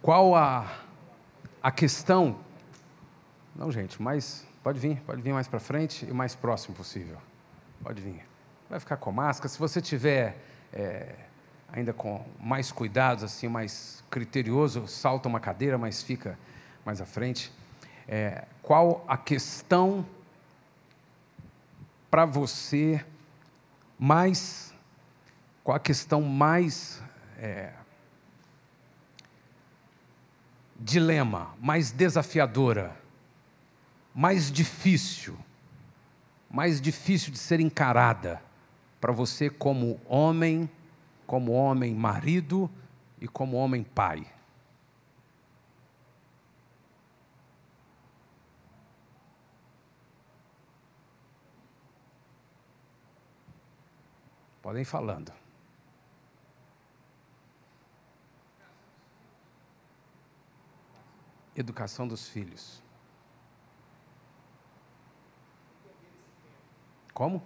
Qual a, a questão? Não, gente, mas pode vir, pode vir mais para frente e mais próximo possível. Pode vir. Vai ficar com máscara. Se você tiver é, ainda com mais cuidados, assim, mais criterioso, salta uma cadeira, mas fica mais à frente. É, qual a questão para você mais, qual a questão mais é, dilema, mais desafiadora, mais difícil, mais difícil de ser encarada para você como homem, como homem marido e como homem pai? Podem falando. Educação dos filhos. Como?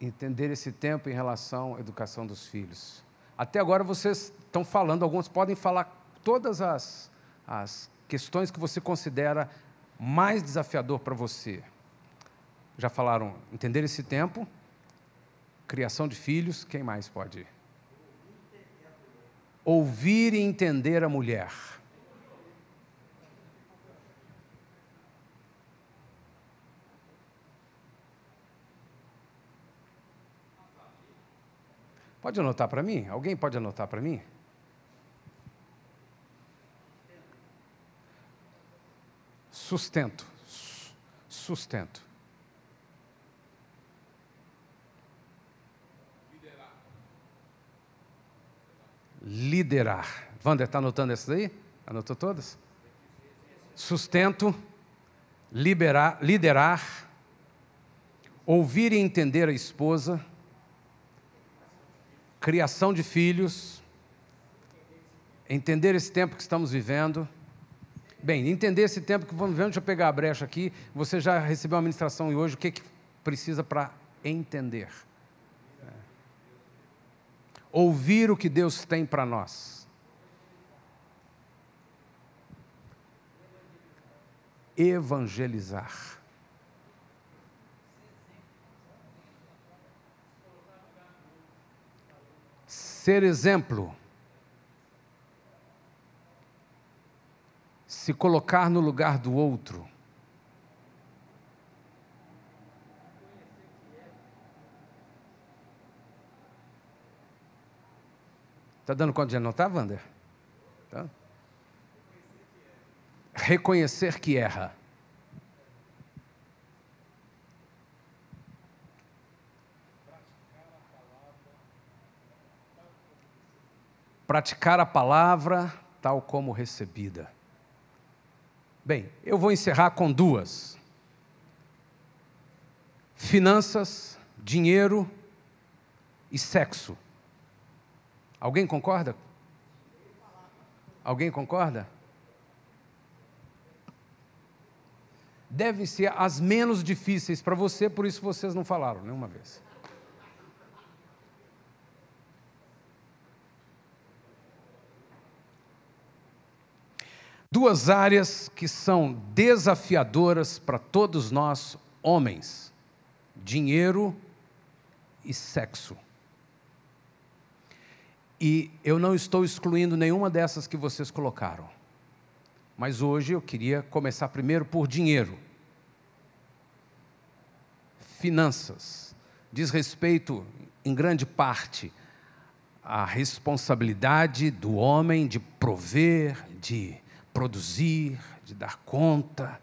Entender esse tempo em relação à educação dos filhos. Até agora vocês estão falando, alguns podem falar todas as, as questões que você considera mais desafiador para você já falaram entender esse tempo, criação de filhos, quem mais pode? Ouvir e entender a mulher. Pode anotar para mim? Alguém pode anotar para mim? Sustento. Sustento. Liderar. Wander, está anotando essas aí? Anotou todas? Sustento, liberar, liderar, ouvir e entender a esposa, criação de filhos, entender esse tempo que estamos vivendo. Bem, entender esse tempo que vamos vivendo, deixa eu pegar a brecha aqui. Você já recebeu uma ministração e hoje, o que, que precisa para entender? Ouvir o que Deus tem para nós. Evangelizar. Ser exemplo. Se colocar no lugar do outro. Está dando conta de anotar, Wander? Tá? Reconhecer que erra. Praticar a palavra tal como recebida. Bem, eu vou encerrar com duas: finanças, dinheiro e sexo. Alguém concorda? Alguém concorda? Devem ser as menos difíceis para você, por isso vocês não falaram nenhuma vez. Duas áreas que são desafiadoras para todos nós, homens: dinheiro e sexo. E eu não estou excluindo nenhuma dessas que vocês colocaram. Mas hoje eu queria começar primeiro por dinheiro. Finanças. Diz respeito, em grande parte, à responsabilidade do homem de prover, de produzir, de dar conta,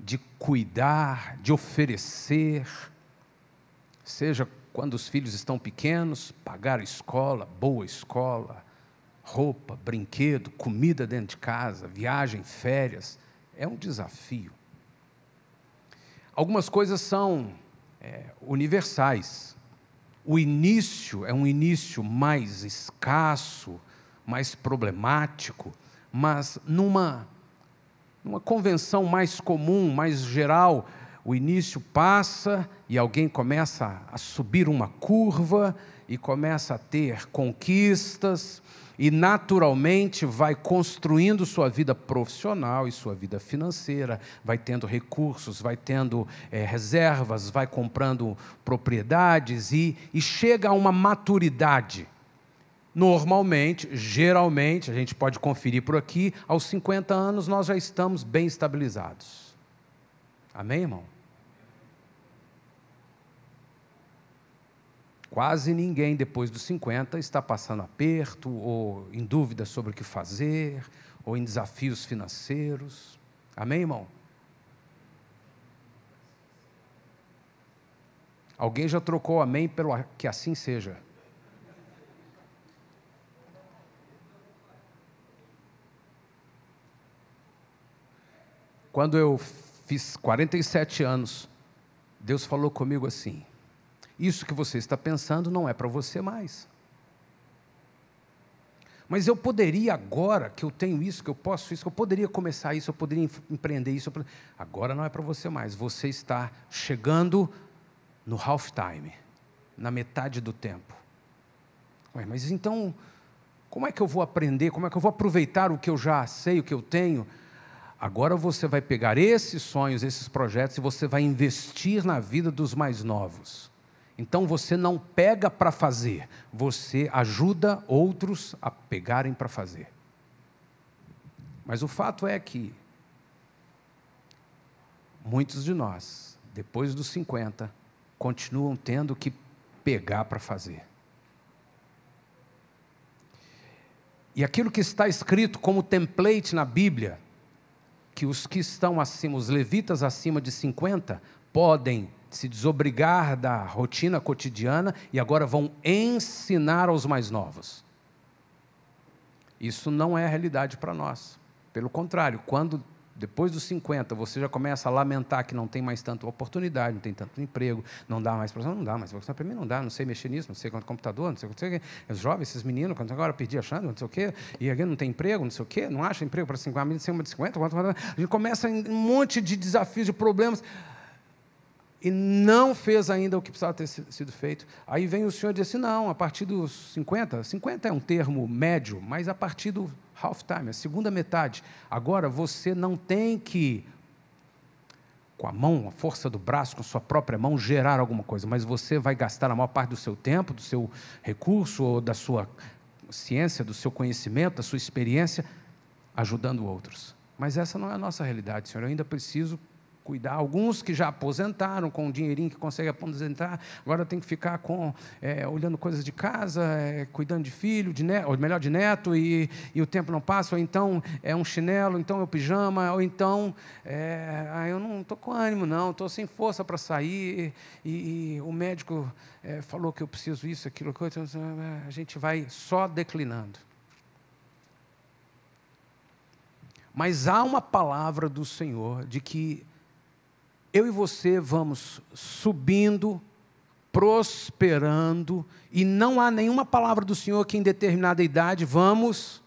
de cuidar, de oferecer, seja quando os filhos estão pequenos, pagar escola, boa escola, roupa, brinquedo, comida dentro de casa, viagem, férias, é um desafio. Algumas coisas são é, universais. O início é um início mais escasso, mais problemático, mas numa, numa convenção mais comum, mais geral, o início passa e alguém começa a subir uma curva e começa a ter conquistas e naturalmente vai construindo sua vida profissional e sua vida financeira, vai tendo recursos, vai tendo é, reservas, vai comprando propriedades e, e chega a uma maturidade. Normalmente, geralmente, a gente pode conferir por aqui, aos 50 anos nós já estamos bem estabilizados. Amém, irmão? Quase ninguém depois dos 50 está passando aperto ou em dúvida sobre o que fazer ou em desafios financeiros. Amém, irmão? Alguém já trocou amém pelo que assim seja? Quando eu fiz 47 anos, Deus falou comigo assim: isso que você está pensando não é para você mais. Mas eu poderia agora, que eu tenho isso, que eu posso isso, que eu poderia começar isso, eu poderia empreender isso. Agora não é para você mais. Você está chegando no half time, na metade do tempo. Ué, mas então, como é que eu vou aprender? Como é que eu vou aproveitar o que eu já sei, o que eu tenho? Agora você vai pegar esses sonhos, esses projetos e você vai investir na vida dos mais novos. Então você não pega para fazer, você ajuda outros a pegarem para fazer. Mas o fato é que muitos de nós, depois dos 50, continuam tendo que pegar para fazer. E aquilo que está escrito como template na Bíblia, que os que estão acima, os levitas acima de 50, podem se desobrigar da rotina cotidiana e agora vão ensinar aos mais novos. Isso não é a realidade para nós. Pelo contrário, quando depois dos 50 você já começa a lamentar que não tem mais tanta oportunidade, não tem tanto emprego, não dá mais para não dá mais para mim não dá, não sei mexer nisso, não sei quanto computador, não sei o que, os jovens, esses meninos, quando agora perdi achando, não sei o quê, e alguém não tem emprego, não sei o quê, não acha emprego para 50, acima de 50, a gente começa um monte de desafios, de problemas e não fez ainda o que precisava ter sido feito. Aí vem o senhor e diz assim: não, a partir dos 50, 50 é um termo médio, mas a partir do half time, a segunda metade. Agora você não tem que, com a mão, a força do braço, com sua própria mão, gerar alguma coisa, mas você vai gastar a maior parte do seu tempo, do seu recurso, ou da sua ciência, do seu conhecimento, da sua experiência, ajudando outros. Mas essa não é a nossa realidade, Senhor. Eu ainda preciso cuidar. Alguns que já aposentaram com o dinheirinho que consegue aposentar, agora tem que ficar com é, olhando coisas de casa, é, cuidando de filho, de neto, ou melhor de neto, e, e, o tempo não passa, ou então é um chinelo, ou então é o pijama, ou então é, ah, eu não estou com ânimo, não, estou sem força para sair, e, e, o médico é, falou que eu preciso isso, aquilo, aquilo, a gente vai só declinando. Mas há uma palavra do Senhor de que eu e você vamos subindo, prosperando, e não há nenhuma palavra do Senhor que em determinada idade vamos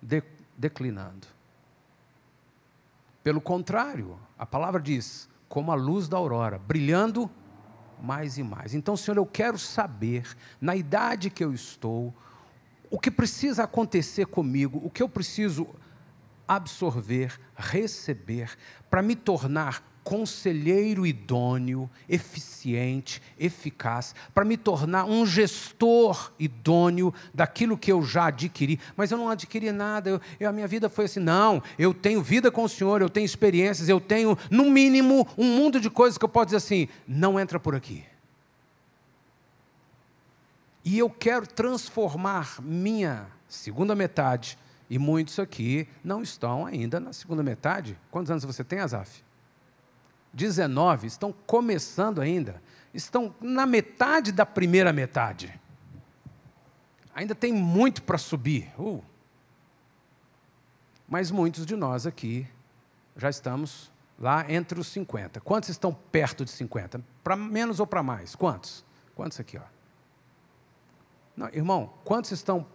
de, declinando. Pelo contrário, a palavra diz, como a luz da aurora, brilhando mais e mais. Então, Senhor, eu quero saber, na idade que eu estou, o que precisa acontecer comigo, o que eu preciso absorver, receber, para me tornar conselheiro idôneo, eficiente, eficaz, para me tornar um gestor idôneo daquilo que eu já adquiri. Mas eu não adquiri nada, eu, eu, a minha vida foi assim: não, eu tenho vida com o Senhor, eu tenho experiências, eu tenho, no mínimo, um mundo de coisas que eu posso dizer assim: não entra por aqui. E eu quero transformar minha segunda metade e muitos aqui não estão ainda na segunda metade. Quantos anos você tem, Azaf? 19 estão começando ainda. Estão na metade da primeira metade. Ainda tem muito para subir. Uh. Mas muitos de nós aqui já estamos lá entre os 50. Quantos estão perto de 50? Para menos ou para mais? Quantos? Quantos aqui, ó? Não, irmão, quantos estão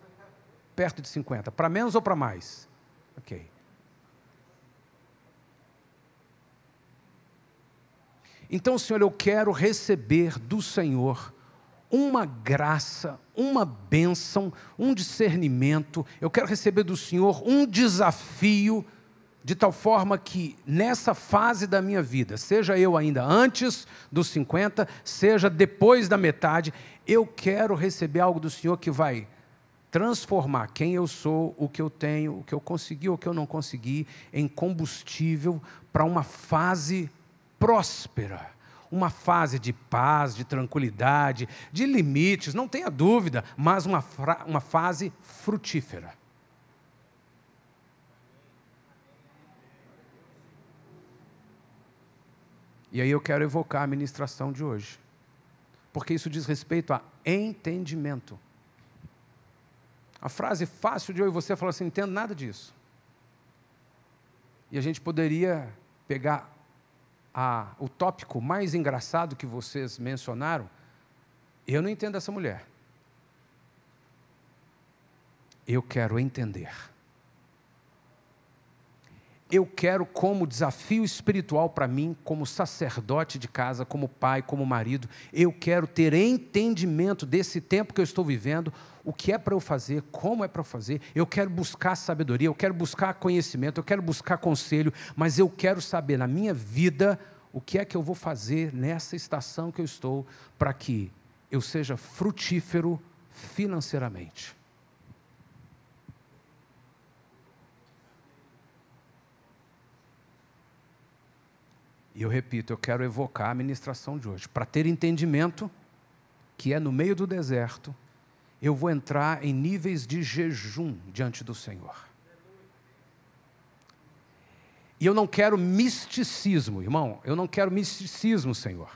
perto de 50. Para menos ou para mais? Ok. Então, Senhor, eu quero receber do Senhor uma graça, uma bênção, um discernimento. Eu quero receber do Senhor um desafio, de tal forma que nessa fase da minha vida, seja eu ainda antes dos 50, seja depois da metade, eu quero receber algo do Senhor que vai transformar quem eu sou, o que eu tenho, o que eu consegui, o que eu não consegui, em combustível para uma fase próspera, uma fase de paz, de tranquilidade, de limites, não tenha dúvida, mas uma, uma fase frutífera. E aí eu quero evocar a ministração de hoje, porque isso diz respeito a entendimento. A frase fácil de eu e você falar assim, entendo nada disso. E a gente poderia pegar a, o tópico mais engraçado que vocês mencionaram. Eu não entendo essa mulher. Eu quero entender eu quero como desafio espiritual para mim, como sacerdote de casa, como pai, como marido, eu quero ter entendimento desse tempo que eu estou vivendo, o que é para eu fazer, como é para eu fazer. Eu quero buscar sabedoria, eu quero buscar conhecimento, eu quero buscar conselho, mas eu quero saber na minha vida o que é que eu vou fazer nessa estação que eu estou para que eu seja frutífero financeiramente. E eu repito, eu quero evocar a ministração de hoje. Para ter entendimento, que é no meio do deserto, eu vou entrar em níveis de jejum diante do Senhor. E eu não quero misticismo, irmão, eu não quero misticismo, Senhor.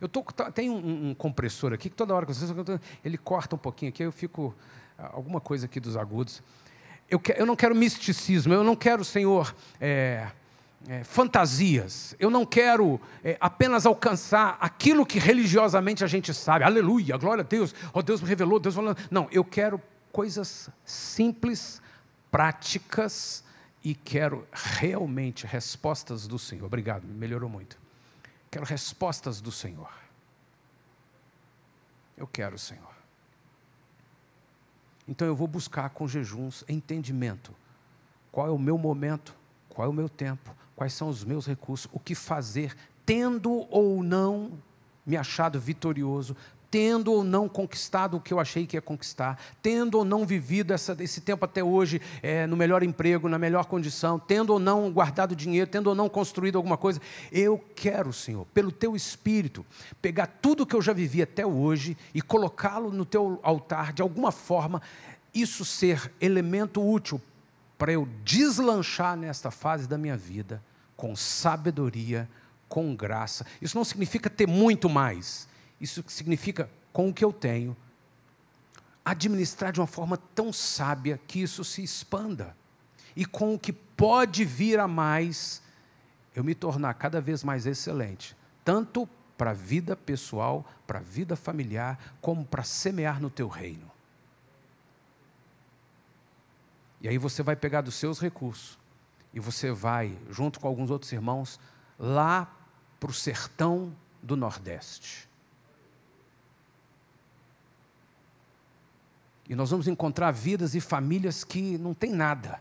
Eu tô, tá, tem um, um, compressor aqui que toda hora que vocês ele corta um pouquinho aqui, eu fico ah, alguma coisa aqui dos agudos. Eu, que, eu não quero misticismo, eu não quero, Senhor, é, é, fantasias. Eu não quero é, apenas alcançar aquilo que religiosamente a gente sabe. Aleluia, glória a Deus. Oh, Deus me revelou, Deus falou. Não, eu quero coisas simples, práticas e quero realmente respostas do Senhor. Obrigado, melhorou muito. Quero respostas do Senhor. Eu quero, Senhor. Então eu vou buscar com jejuns entendimento. Qual é o meu momento? Qual é o meu tempo? quais são os meus recursos, o que fazer, tendo ou não me achado vitorioso, tendo ou não conquistado o que eu achei que ia conquistar, tendo ou não vivido essa, esse tempo até hoje é, no melhor emprego, na melhor condição, tendo ou não guardado dinheiro, tendo ou não construído alguma coisa, eu quero, Senhor, pelo Teu Espírito, pegar tudo que eu já vivi até hoje e colocá-lo no Teu altar, de alguma forma, isso ser elemento útil para eu deslanchar nesta fase da minha vida com sabedoria, com graça. Isso não significa ter muito mais. Isso significa, com o que eu tenho, administrar de uma forma tão sábia que isso se expanda. E com o que pode vir a mais, eu me tornar cada vez mais excelente, tanto para a vida pessoal, para a vida familiar, como para semear no teu reino. E aí você vai pegar dos seus recursos e você vai, junto com alguns outros irmãos, lá para o sertão do Nordeste. E nós vamos encontrar vidas e famílias que não têm nada.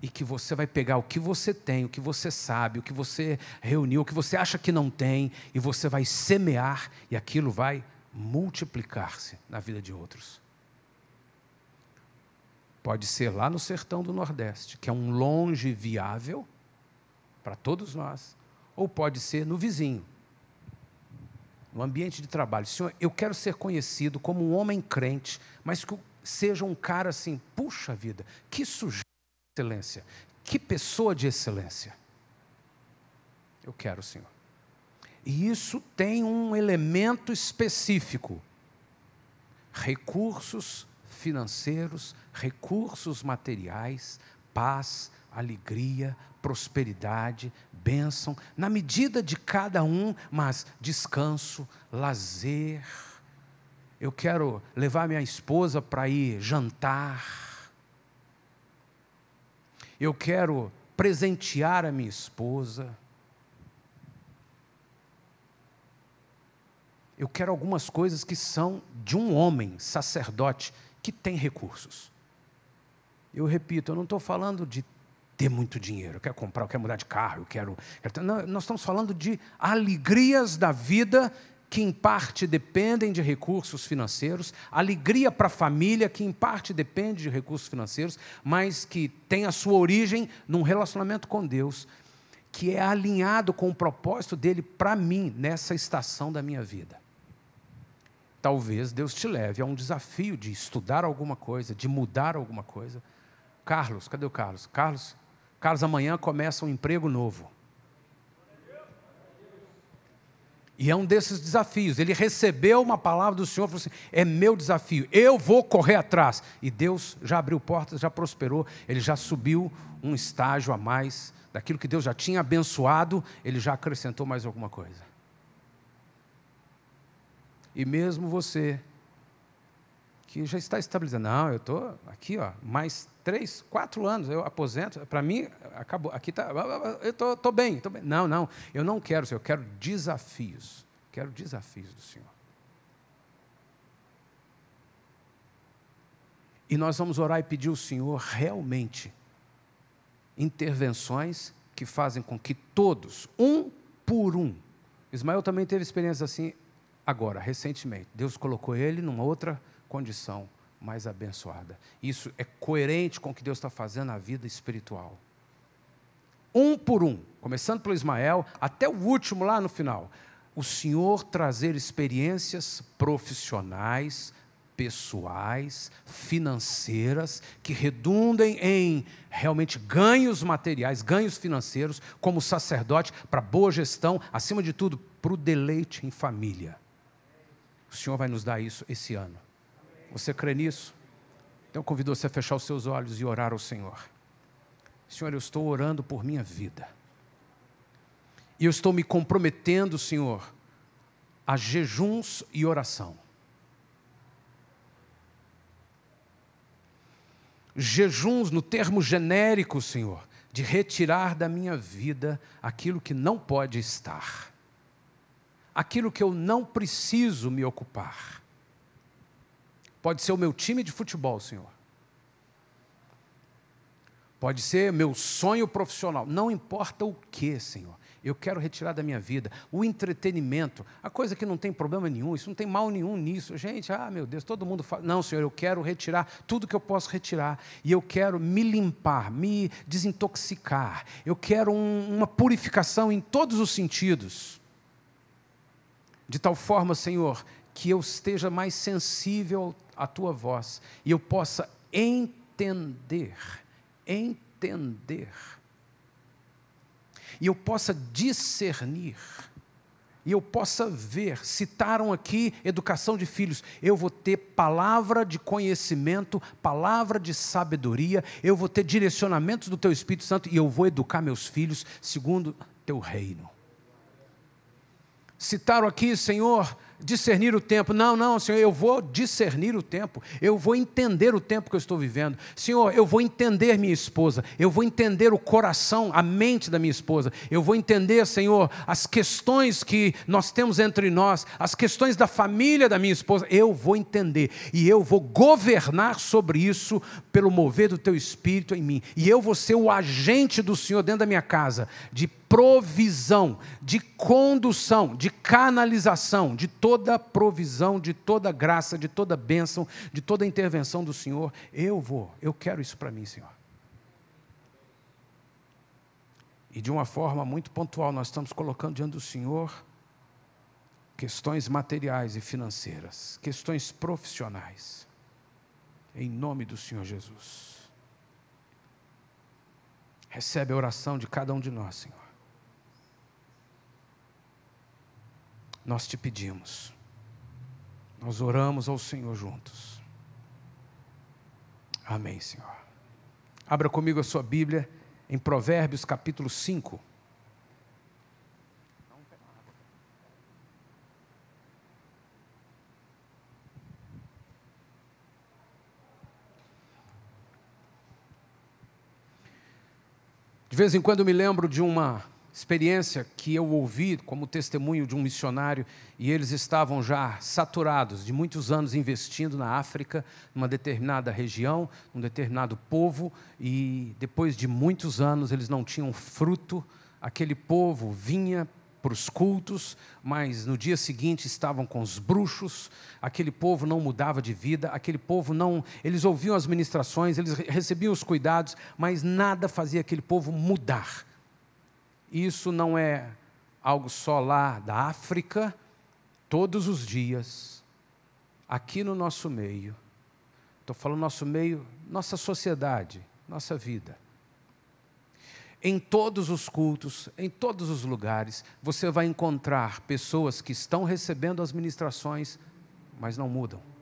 E que você vai pegar o que você tem, o que você sabe, o que você reuniu, o que você acha que não tem, e você vai semear, e aquilo vai multiplicar-se na vida de outros. Pode ser lá no sertão do Nordeste, que é um longe viável para todos nós, ou pode ser no vizinho, no ambiente de trabalho. Senhor, eu quero ser conhecido como um homem crente, mas que seja um cara assim, puxa vida, que sujeito de excelência, que pessoa de excelência. Eu quero, Senhor. E isso tem um elemento específico: recursos financeiros, recursos materiais, paz, alegria, prosperidade, bênção, na medida de cada um, mas descanso, lazer. Eu quero levar minha esposa para ir jantar. Eu quero presentear a minha esposa. Eu quero algumas coisas que são de um homem, sacerdote, que tem recursos. Eu repito, eu não estou falando de ter muito dinheiro, eu quero comprar, eu quero mudar de carro, eu quero. quero não, nós estamos falando de alegrias da vida que em parte dependem de recursos financeiros, alegria para a família, que em parte depende de recursos financeiros, mas que tem a sua origem num relacionamento com Deus, que é alinhado com o propósito dele para mim nessa estação da minha vida. Talvez Deus te leve a um desafio de estudar alguma coisa, de mudar alguma coisa. Carlos, cadê o Carlos? Carlos, Carlos amanhã começa um emprego novo. E é um desses desafios. Ele recebeu uma palavra do Senhor falou assim: é meu desafio, eu vou correr atrás. E Deus já abriu portas, já prosperou, ele já subiu um estágio a mais. Daquilo que Deus já tinha abençoado, ele já acrescentou mais alguma coisa. E mesmo você, que já está estabilizado, não, eu estou aqui, ó, mais três, quatro anos, eu aposento, para mim, acabou, aqui está, eu estou tô, tô bem, tô bem. Não, não, eu não quero, Senhor, eu quero desafios, quero desafios do Senhor. E nós vamos orar e pedir ao Senhor realmente intervenções que fazem com que todos, um por um, Ismael também teve experiência assim agora, recentemente. Deus colocou ele numa outra condição mais abençoada. Isso é coerente com o que Deus está fazendo na vida espiritual. Um por um, começando pelo Ismael, até o último lá no final. O Senhor trazer experiências profissionais, pessoais, financeiras, que redundem em realmente ganhos materiais, ganhos financeiros, como sacerdote, para boa gestão, acima de tudo, para o deleite em família. O Senhor vai nos dar isso esse ano. Você crê nisso? Então eu convido você a fechar os seus olhos e orar ao Senhor. Senhor, eu estou orando por minha vida. E eu estou me comprometendo, Senhor, a jejuns e oração. Jejuns no termo genérico, Senhor, de retirar da minha vida aquilo que não pode estar, aquilo que eu não preciso me ocupar Pode ser o meu time de futebol, Senhor. Pode ser meu sonho profissional. Não importa o que, Senhor. Eu quero retirar da minha vida o entretenimento, a coisa que não tem problema nenhum, isso não tem mal nenhum nisso. Gente, ah, meu Deus, todo mundo fala. Não, Senhor, eu quero retirar tudo que eu posso retirar. E eu quero me limpar, me desintoxicar. Eu quero um, uma purificação em todos os sentidos. De tal forma, Senhor, que eu esteja mais sensível à tua voz e eu possa entender, entender, e eu possa discernir, e eu possa ver. Citaram aqui educação de filhos. Eu vou ter palavra de conhecimento, palavra de sabedoria, eu vou ter direcionamentos do teu Espírito Santo e eu vou educar meus filhos segundo teu reino. Citaram aqui, Senhor, discernir o tempo. Não, não, Senhor, eu vou discernir o tempo. Eu vou entender o tempo que eu estou vivendo. Senhor, eu vou entender minha esposa. Eu vou entender o coração, a mente da minha esposa. Eu vou entender, Senhor, as questões que nós temos entre nós, as questões da família da minha esposa. Eu vou entender e eu vou governar sobre isso pelo mover do teu espírito em mim. E eu vou ser o agente do Senhor dentro da minha casa de provisão, de condução, de canalização, de toda provisão, de toda graça, de toda bênção, de toda intervenção do Senhor. Eu vou, eu quero isso para mim, Senhor. E de uma forma muito pontual, nós estamos colocando diante do Senhor questões materiais e financeiras, questões profissionais, em nome do Senhor Jesus. Recebe a oração de cada um de nós, Senhor. Nós te pedimos. Nós oramos ao Senhor juntos. Amém, Senhor. Abra comigo a sua Bíblia em Provérbios capítulo 5. De vez em quando me lembro de uma experiência que eu ouvi como testemunho de um missionário, e eles estavam já saturados de muitos anos investindo na África, numa determinada região, num determinado povo, e depois de muitos anos eles não tinham fruto, aquele povo vinha para os cultos, mas no dia seguinte estavam com os bruxos, aquele povo não mudava de vida, aquele povo não. Eles ouviam as ministrações, eles recebiam os cuidados, mas nada fazia aquele povo mudar isso não é algo só lá da África, todos os dias, aqui no nosso meio. Estou falando nosso meio, nossa sociedade, nossa vida. Em todos os cultos, em todos os lugares, você vai encontrar pessoas que estão recebendo as ministrações, mas não mudam.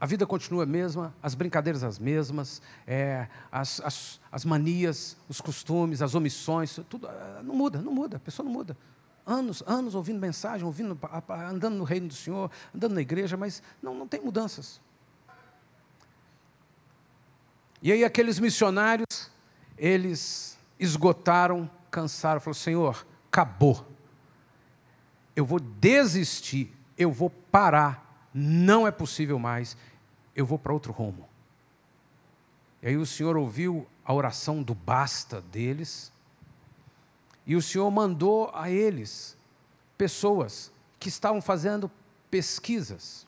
A vida continua a mesma, as brincadeiras as mesmas, é, as, as, as, manias, os costumes, as omissões, tudo é, não muda, não muda, a pessoa não muda. Anos, anos ouvindo mensagem, ouvindo, andando no reino do Senhor, andando na igreja, mas não, não tem mudanças. E aí aqueles missionários, eles esgotaram, cansaram, falaram, Senhor, acabou. Eu vou desistir, eu vou parar não é possível mais, eu vou para outro rumo. E aí o Senhor ouviu a oração do basta deles, e o Senhor mandou a eles pessoas que estavam fazendo pesquisas.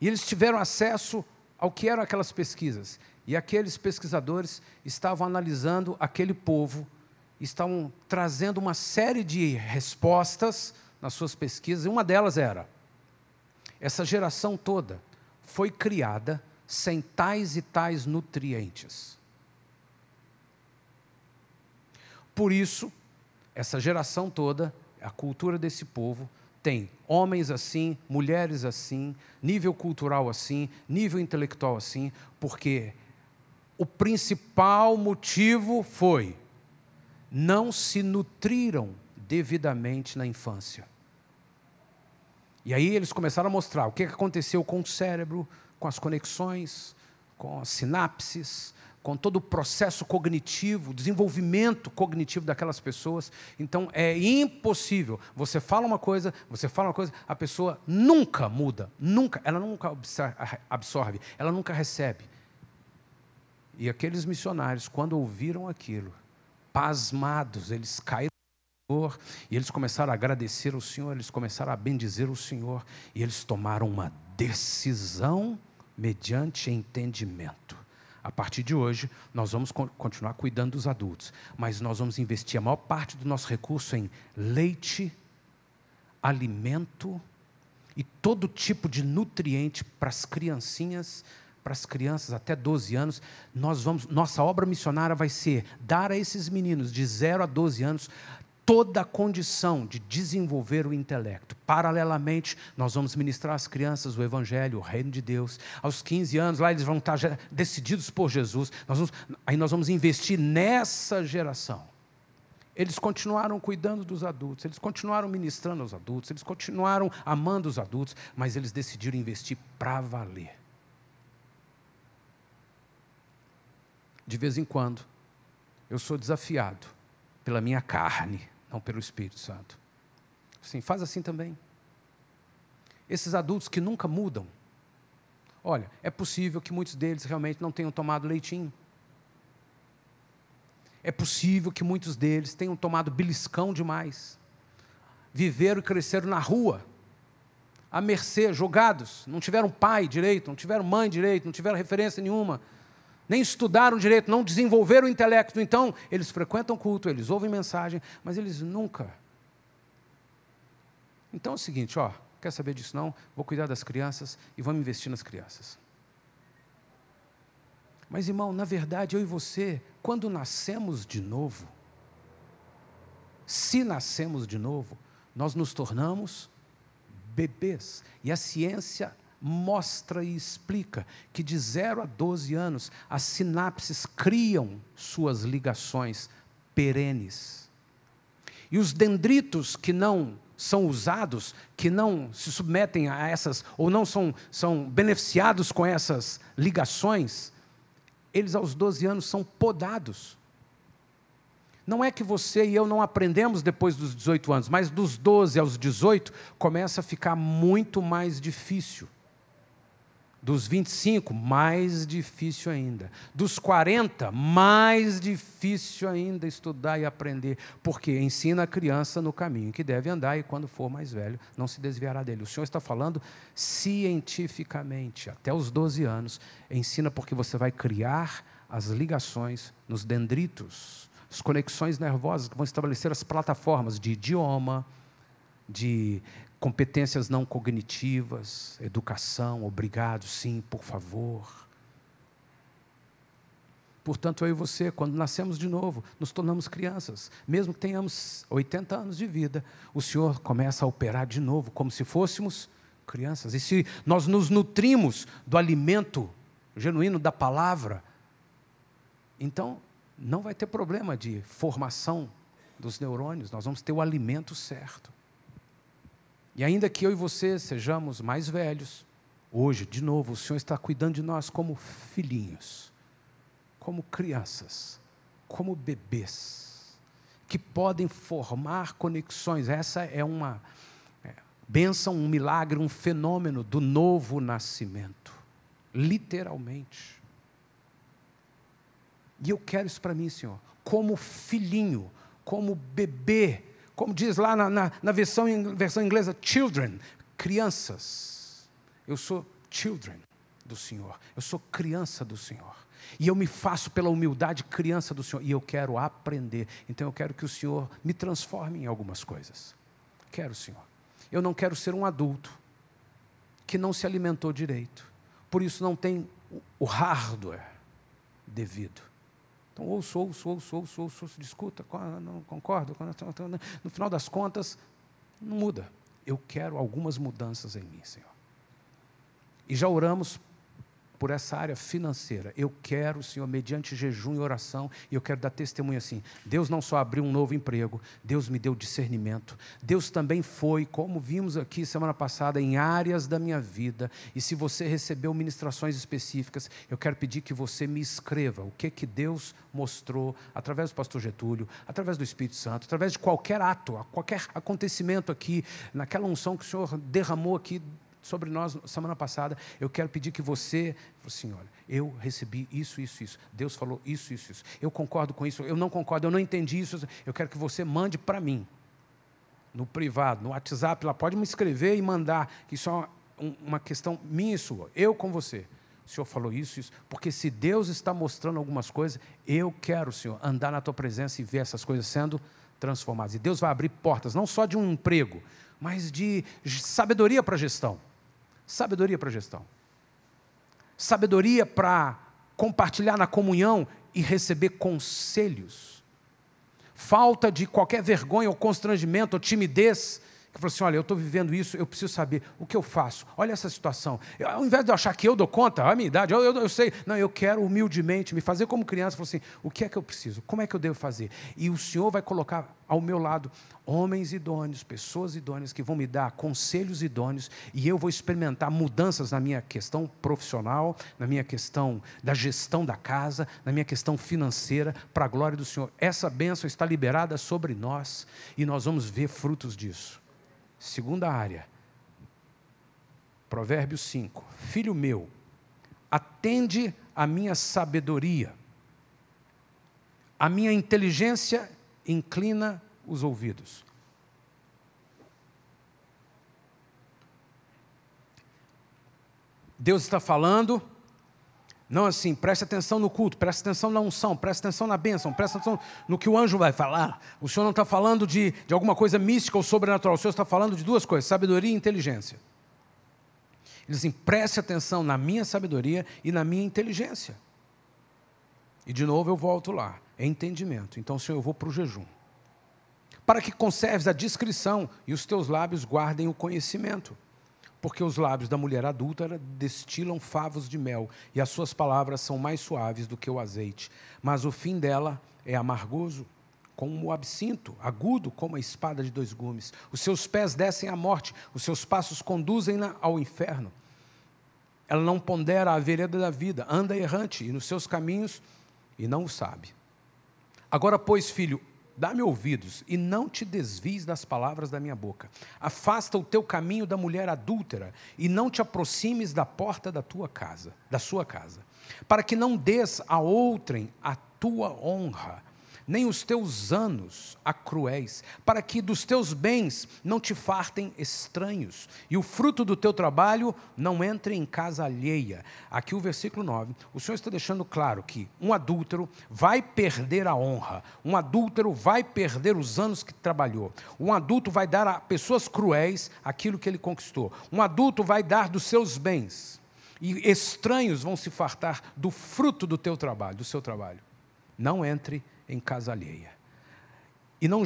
E eles tiveram acesso ao que eram aquelas pesquisas. E aqueles pesquisadores estavam analisando aquele povo, estavam trazendo uma série de respostas nas suas pesquisas, e uma delas era: essa geração toda foi criada sem tais e tais nutrientes. Por isso, essa geração toda, a cultura desse povo, tem homens assim, mulheres assim, nível cultural assim, nível intelectual assim, porque o principal motivo foi não se nutriram devidamente na infância. E aí eles começaram a mostrar o que aconteceu com o cérebro, com as conexões, com as sinapses, com todo o processo cognitivo, desenvolvimento cognitivo daquelas pessoas. Então é impossível. Você fala uma coisa, você fala uma coisa, a pessoa nunca muda, nunca, ela nunca absorve, ela nunca recebe. E aqueles missionários, quando ouviram aquilo, pasmados, eles caíram e eles começaram a agradecer ao Senhor, eles começaram a bendizer o Senhor, e eles tomaram uma decisão mediante entendimento. A partir de hoje, nós vamos continuar cuidando dos adultos, mas nós vamos investir a maior parte do nosso recurso em leite, alimento e todo tipo de nutriente para as criancinhas, para as crianças até 12 anos. Nós vamos, nossa obra missionária vai ser dar a esses meninos de 0 a 12 anos toda a condição de desenvolver o intelecto. Paralelamente, nós vamos ministrar às crianças o Evangelho, o Reino de Deus. Aos 15 anos, lá eles vão estar decididos por Jesus. Nós vamos, aí nós vamos investir nessa geração. Eles continuaram cuidando dos adultos, eles continuaram ministrando aos adultos, eles continuaram amando os adultos, mas eles decidiram investir para valer. De vez em quando, eu sou desafiado pela minha carne não pelo Espírito Santo. Sim, faz assim também. Esses adultos que nunca mudam, olha, é possível que muitos deles realmente não tenham tomado leitinho. É possível que muitos deles tenham tomado beliscão demais. Viveram e cresceram na rua, à mercê, jogados, não tiveram pai direito, não tiveram mãe direito, não tiveram referência nenhuma nem estudaram direito, não desenvolveram o intelecto. Então, eles frequentam culto, eles ouvem mensagem, mas eles nunca. Então é o seguinte, ó, quer saber disso não? Vou cuidar das crianças e vamos investir nas crianças. Mas, irmão, na verdade, eu e você, quando nascemos de novo, se nascemos de novo, nós nos tornamos bebês. E a ciência mostra e explica que de 0 a 12 anos as sinapses criam suas ligações perenes. E os dendritos que não são usados, que não se submetem a essas, ou não são, são beneficiados com essas ligações, eles aos 12 anos são podados. Não é que você e eu não aprendemos depois dos 18 anos, mas dos 12 aos 18 começa a ficar muito mais difícil. Dos 25, mais difícil ainda. Dos 40, mais difícil ainda estudar e aprender. Porque ensina a criança no caminho que deve andar e quando for mais velho, não se desviará dele. O Senhor está falando cientificamente, até os 12 anos. Ensina porque você vai criar as ligações nos dendritos, as conexões nervosas que vão estabelecer as plataformas de idioma, de competências não cognitivas, educação, obrigado, sim, por favor. Portanto, eu e você, quando nascemos de novo, nos tornamos crianças. Mesmo que tenhamos 80 anos de vida, o Senhor começa a operar de novo, como se fôssemos crianças. E se nós nos nutrimos do alimento genuíno da palavra, então não vai ter problema de formação dos neurônios, nós vamos ter o alimento certo. E ainda que eu e você sejamos mais velhos, hoje, de novo, o Senhor está cuidando de nós como filhinhos, como crianças, como bebês, que podem formar conexões. Essa é uma é, bênção, um milagre, um fenômeno do novo nascimento, literalmente. E eu quero isso para mim, Senhor, como filhinho, como bebê como diz lá na, na, na versão, versão inglesa, children, crianças. Eu sou children do Senhor, eu sou criança do Senhor. E eu me faço pela humildade criança do Senhor. E eu quero aprender. Então eu quero que o Senhor me transforme em algumas coisas. Quero, Senhor. Eu não quero ser um adulto que não se alimentou direito. Por isso não tem o hardware devido. Então, ouço, ouço, ouço, ouço, ouço, ouço discuta, não concordo. No final das contas, não muda. Eu quero algumas mudanças em mim, Senhor. E já oramos por essa área financeira. Eu quero, Senhor, mediante jejum e oração, e eu quero dar testemunho assim: Deus não só abriu um novo emprego, Deus me deu discernimento. Deus também foi, como vimos aqui semana passada, em áreas da minha vida. E se você recebeu ministrações específicas, eu quero pedir que você me escreva o que que Deus mostrou através do pastor Getúlio, através do Espírito Santo, através de qualquer ato, qualquer acontecimento aqui, naquela unção que o Senhor derramou aqui sobre nós semana passada, eu quero pedir que você, assim, eu recebi isso, isso, isso. Deus falou isso, isso, isso. Eu concordo com isso, eu não concordo, eu não entendi isso. Eu quero que você mande para mim, no privado, no WhatsApp, lá pode me escrever e mandar, que isso é uma questão minha e sua, eu com você. O Senhor falou isso, isso, porque se Deus está mostrando algumas coisas, eu quero, Senhor, andar na tua presença e ver essas coisas sendo transformadas. E Deus vai abrir portas, não só de um emprego, mas de sabedoria para a gestão Sabedoria para gestão. Sabedoria para compartilhar na comunhão e receber conselhos. Falta de qualquer vergonha ou constrangimento ou timidez que falou assim: olha, eu estou vivendo isso, eu preciso saber o que eu faço. Olha essa situação. Eu, ao invés de eu achar que eu dou conta, a minha idade, eu, eu, eu, sei. Não, eu quero humildemente me fazer como criança. Falou assim: o que é que eu preciso? Como é que eu devo fazer? E o Senhor vai colocar ao meu lado homens idôneos, pessoas idôneas que vão me dar conselhos idôneos e eu vou experimentar mudanças na minha questão profissional, na minha questão da gestão da casa, na minha questão financeira, para a glória do Senhor. Essa bênção está liberada sobre nós e nós vamos ver frutos disso. Segunda área, Provérbios 5. Filho meu, atende a minha sabedoria, a minha inteligência inclina os ouvidos. Deus está falando, não assim, preste atenção no culto, preste atenção na unção, preste atenção na bênção, preste atenção no que o anjo vai falar. O Senhor não está falando de, de alguma coisa mística ou sobrenatural, o Senhor está falando de duas coisas: sabedoria e inteligência. Ele diz assim: preste atenção na minha sabedoria e na minha inteligência. E de novo eu volto lá, é entendimento. Então, Senhor, eu vou para o jejum. Para que conserves a discrição e os teus lábios guardem o conhecimento porque os lábios da mulher adúltera destilam favos de mel, e as suas palavras são mais suaves do que o azeite. Mas o fim dela é amargoso, como o absinto, agudo como a espada de dois gumes. Os seus pés descem à morte, os seus passos conduzem-na ao inferno. ela não pondera a vereda da vida, anda errante e nos seus caminhos e não o sabe. Agora, pois, filho, dá-me ouvidos e não te desvies das palavras da minha boca. Afasta o teu caminho da mulher adúltera e não te aproximes da porta da tua casa, da sua casa, para que não des a outrem a tua honra nem os teus anos a cruéis, para que dos teus bens não te fartem estranhos, e o fruto do teu trabalho não entre em casa alheia. Aqui o versículo 9, o Senhor está deixando claro que um adúltero vai perder a honra, um adúltero vai perder os anos que trabalhou, um adulto vai dar a pessoas cruéis aquilo que ele conquistou, um adulto vai dar dos seus bens, e estranhos vão se fartar do fruto do teu trabalho, do seu trabalho. Não entre em casa alheia. E não,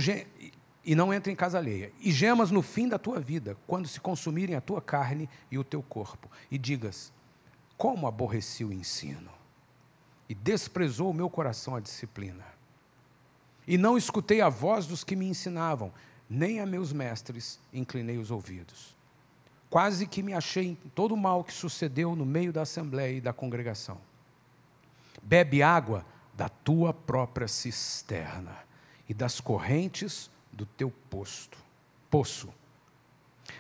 e não entre em casa alheia. E gemas no fim da tua vida, quando se consumirem a tua carne e o teu corpo. E digas: Como aborreci o ensino, e desprezou o meu coração a disciplina. E não escutei a voz dos que me ensinavam, nem a meus mestres inclinei os ouvidos. Quase que me achei em todo o mal que sucedeu no meio da assembleia e da congregação. Bebe água da tua própria cisterna e das correntes do teu posto, poço.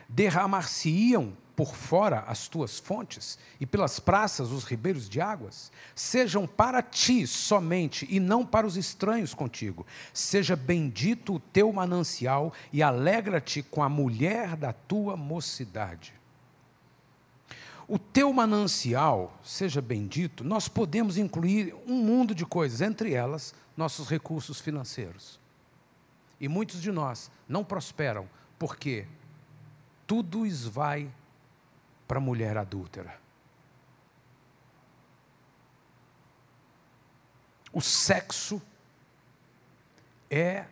Derramar-se-iam por fora as tuas fontes e pelas praças os ribeiros de águas? Sejam para ti somente e não para os estranhos contigo. Seja bendito o teu manancial e alegra-te com a mulher da tua mocidade o teu manancial seja bendito, nós podemos incluir um mundo de coisas, entre elas nossos recursos financeiros. E muitos de nós não prosperam porque tudo esvai para a mulher adúltera. O sexo é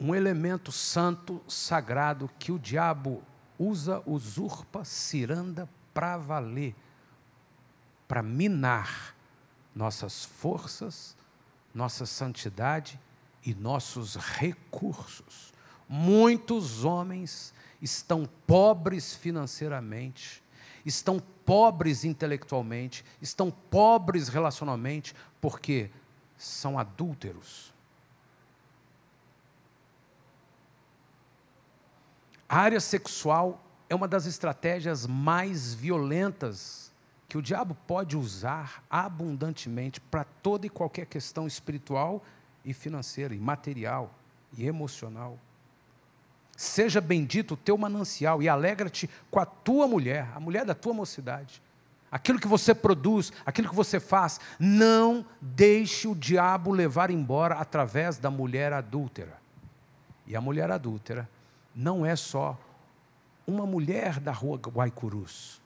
um elemento santo, sagrado, que o diabo usa, usurpa, ciranda para valer, para minar nossas forças, nossa santidade e nossos recursos. Muitos homens estão pobres financeiramente, estão pobres intelectualmente, estão pobres relacionalmente, porque são adúlteros. A área sexual é uma das estratégias mais violentas que o diabo pode usar abundantemente para toda e qualquer questão espiritual e financeira, e material e emocional. Seja bendito o teu manancial e alegra-te com a tua mulher, a mulher da tua mocidade. Aquilo que você produz, aquilo que você faz, não deixe o diabo levar embora através da mulher adúltera. E a mulher adúltera não é só uma mulher da rua Guaicurus.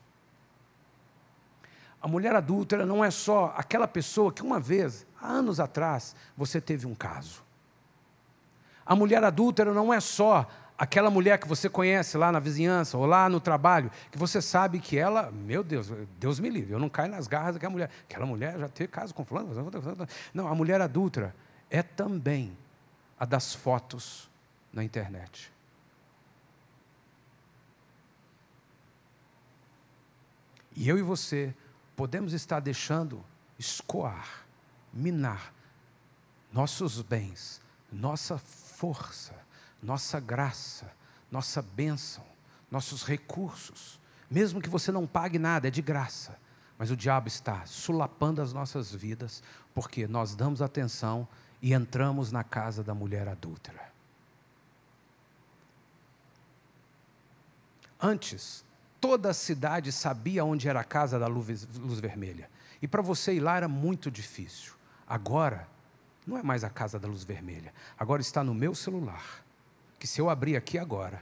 A mulher adúltera não é só aquela pessoa que uma vez, há anos atrás, você teve um caso. A mulher adúltera não é só aquela mulher que você conhece lá na vizinhança ou lá no trabalho, que você sabe que ela, meu Deus, Deus me livre, eu não caio nas garras daquela mulher. Aquela mulher já teve caso com fulano. Não, a mulher adúltera é também a das fotos na internet. E eu e você podemos estar deixando escoar, minar nossos bens, nossa força, nossa graça, nossa bênção, nossos recursos. Mesmo que você não pague nada, é de graça. Mas o diabo está sulapando as nossas vidas, porque nós damos atenção e entramos na casa da mulher adúltera. Antes, toda a cidade sabia onde era a casa da luz, luz vermelha. E para você ir lá era muito difícil. Agora, não é mais a casa da luz vermelha. Agora está no meu celular. Que se eu abrir aqui agora,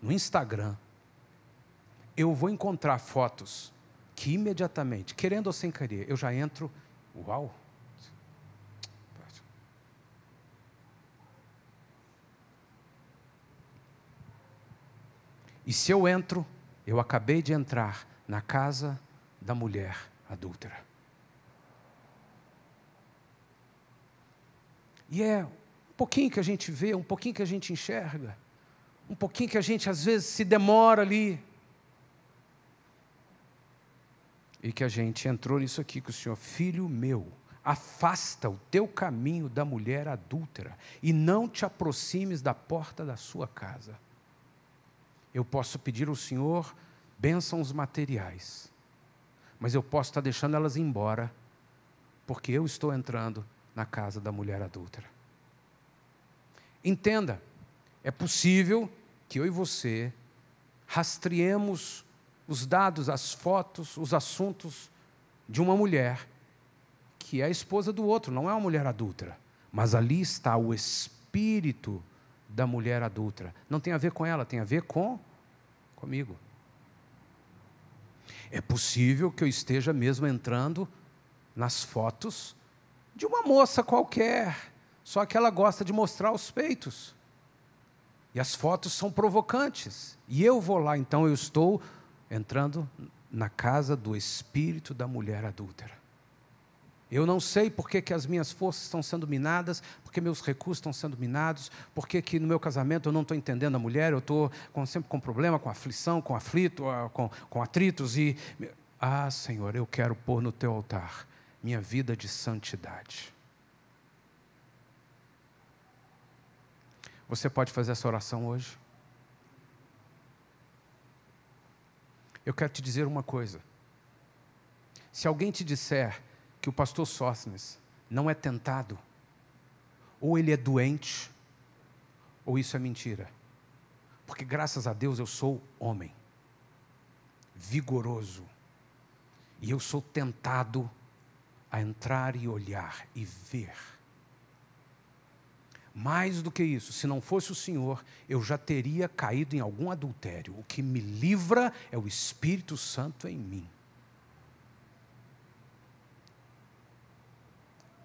no Instagram, eu vou encontrar fotos que imediatamente, querendo ou sem querer, eu já entro. Uau! E se eu entro, eu acabei de entrar na casa da mulher adúltera. E é um pouquinho que a gente vê, um pouquinho que a gente enxerga, um pouquinho que a gente às vezes se demora ali. E que a gente entrou nisso aqui, que o Senhor, filho meu, afasta o teu caminho da mulher adúltera e não te aproximes da porta da sua casa. Eu posso pedir ao Senhor bênçãos materiais, mas eu posso estar deixando elas embora, porque eu estou entrando na casa da mulher adúltera. Entenda, é possível que eu e você rastreemos os dados, as fotos, os assuntos de uma mulher que é a esposa do outro, não é uma mulher adulta, mas ali está o espírito da mulher adulta. Não tem a ver com ela, tem a ver com comigo. É possível que eu esteja mesmo entrando nas fotos de uma moça qualquer, só que ela gosta de mostrar os peitos. E as fotos são provocantes. E eu vou lá, então eu estou entrando na casa do espírito da mulher adúltera. Eu não sei por que, as minhas forças estão sendo minadas, porque meus recursos estão sendo minados, porque que no meu casamento eu não estou entendendo a mulher, eu estou sempre com problema, com aflição, com aflito, ah, com, com atritos e. Ah, Senhor, eu quero pôr no teu altar minha vida de santidade. Você pode fazer essa oração hoje? Eu quero te dizer uma coisa. Se alguém te disser que o pastor Sóstenes não é tentado, ou ele é doente, ou isso é mentira. Porque graças a Deus eu sou homem, vigoroso, e eu sou tentado a entrar e olhar e ver. Mais do que isso, se não fosse o Senhor, eu já teria caído em algum adultério. O que me livra é o Espírito Santo em mim.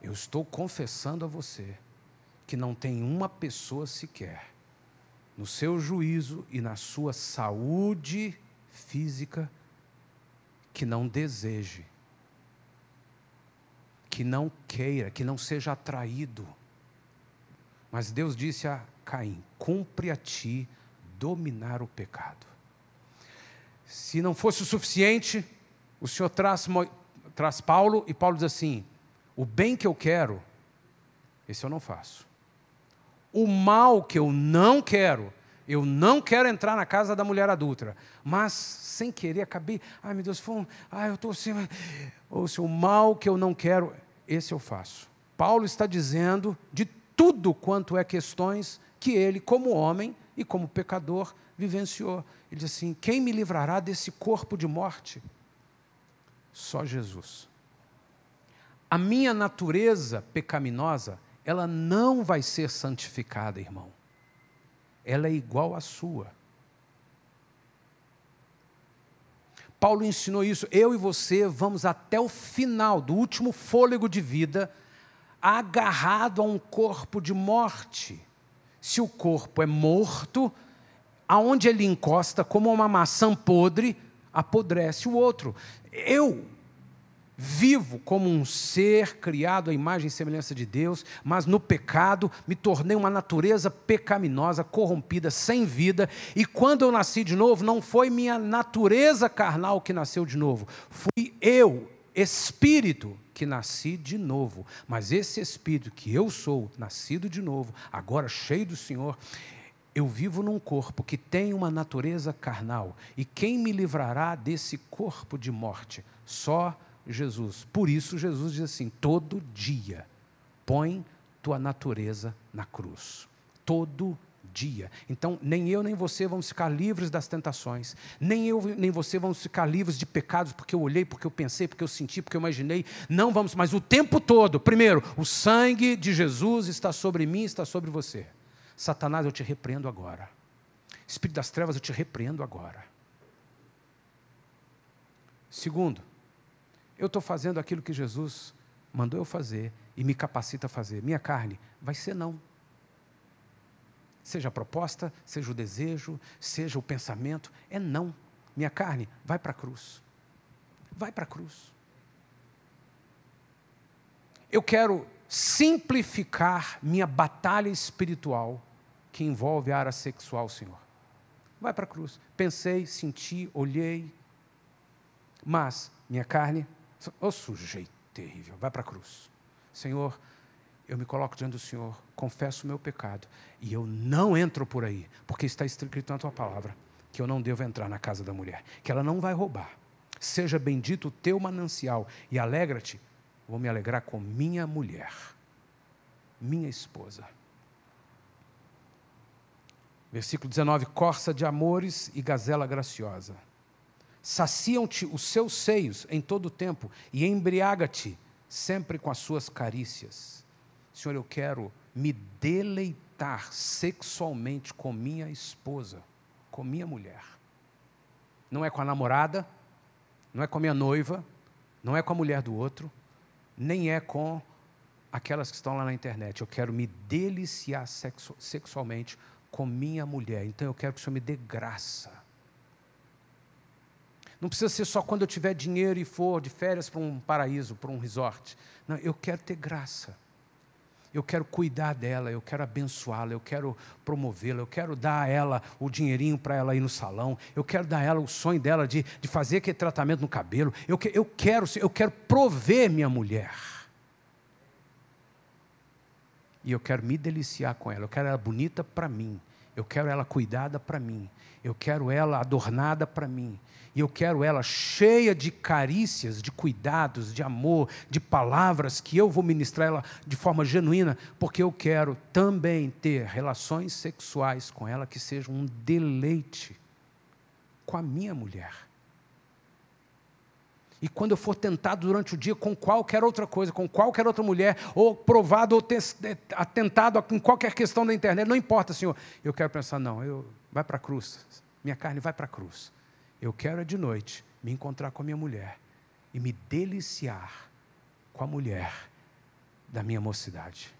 Eu estou confessando a você que não tem uma pessoa sequer no seu juízo e na sua saúde física que não deseje, que não queira, que não seja atraído mas Deus disse a Caim: cumpre a ti dominar o pecado. Se não fosse o suficiente, o Senhor traz, traz Paulo e Paulo diz assim: o bem que eu quero, esse eu não faço. O mal que eu não quero, eu não quero entrar na casa da mulher adulta, mas sem querer acabei, ai meu Deus, foi um, ai eu estou assim, ou se o mal que eu não quero, esse eu faço. Paulo está dizendo de tudo quanto é questões que ele, como homem e como pecador, vivenciou. Ele diz assim: quem me livrará desse corpo de morte? Só Jesus. A minha natureza pecaminosa, ela não vai ser santificada, irmão. Ela é igual à sua. Paulo ensinou isso. Eu e você vamos até o final do último fôlego de vida agarrado a um corpo de morte. Se o corpo é morto, aonde ele encosta, como uma maçã podre, apodrece o outro. Eu vivo como um ser criado à imagem e semelhança de Deus, mas no pecado me tornei uma natureza pecaminosa, corrompida, sem vida, e quando eu nasci de novo, não foi minha natureza carnal que nasceu de novo, fui eu, espírito, que nasci de novo. Mas esse espírito que eu sou, nascido de novo, agora cheio do Senhor, eu vivo num corpo que tem uma natureza carnal. E quem me livrará desse corpo de morte? Só Jesus. Por isso, Jesus diz assim: todo dia, põe tua natureza na cruz. Todo dia. Então, nem eu nem você vamos ficar livres das tentações, nem eu nem você vamos ficar livres de pecados porque eu olhei, porque eu pensei, porque eu senti, porque eu imaginei. Não vamos, mas o tempo todo, primeiro, o sangue de Jesus está sobre mim, está sobre você. Satanás, eu te repreendo agora. Espírito das trevas, eu te repreendo agora. Segundo, eu estou fazendo aquilo que Jesus mandou eu fazer e me capacita a fazer. Minha carne vai ser não. Seja a proposta, seja o desejo, seja o pensamento, é não. Minha carne, vai para a cruz. Vai para a cruz. Eu quero simplificar minha batalha espiritual que envolve a área sexual, Senhor. Vai para a cruz. Pensei, senti, olhei, mas minha carne. Ô sujeito terrível, vai para a cruz. Senhor, eu me coloco diante do Senhor, confesso o meu pecado, e eu não entro por aí, porque está escrito na tua palavra que eu não devo entrar na casa da mulher, que ela não vai roubar. Seja bendito o teu manancial e alegra-te, vou me alegrar com minha mulher, minha esposa. Versículo 19: Corça de amores e gazela graciosa. Saciam-te os seus seios em todo o tempo e embriaga-te sempre com as suas carícias. Senhor, eu quero me deleitar sexualmente com minha esposa, com minha mulher. Não é com a namorada, não é com a minha noiva, não é com a mulher do outro, nem é com aquelas que estão lá na internet. Eu quero me deliciar sexu sexualmente com minha mulher. Então eu quero que o Senhor me dê graça. Não precisa ser só quando eu tiver dinheiro e for de férias para um paraíso, para um resort. Não, eu quero ter graça eu quero cuidar dela, eu quero abençoá-la, eu quero promovê-la, eu quero dar a ela o dinheirinho para ela ir no salão, eu quero dar a ela o sonho dela de, de fazer aquele tratamento no cabelo, eu, que, eu, quero, eu quero prover minha mulher. E eu quero me deliciar com ela, eu quero ela bonita para mim, eu quero ela cuidada para mim, eu quero ela adornada para mim, e eu quero ela cheia de carícias, de cuidados, de amor, de palavras que eu vou ministrar ela de forma genuína, porque eu quero também ter relações sexuais com ela que sejam um deleite com a minha mulher. E quando eu for tentado durante o dia com qualquer outra coisa, com qualquer outra mulher, ou provado ou atentado em qualquer questão da internet, não importa, Senhor. Eu quero pensar, não, eu, vai para a cruz. Minha carne vai para a cruz. Eu quero é de noite me encontrar com a minha mulher e me deliciar com a mulher da minha mocidade.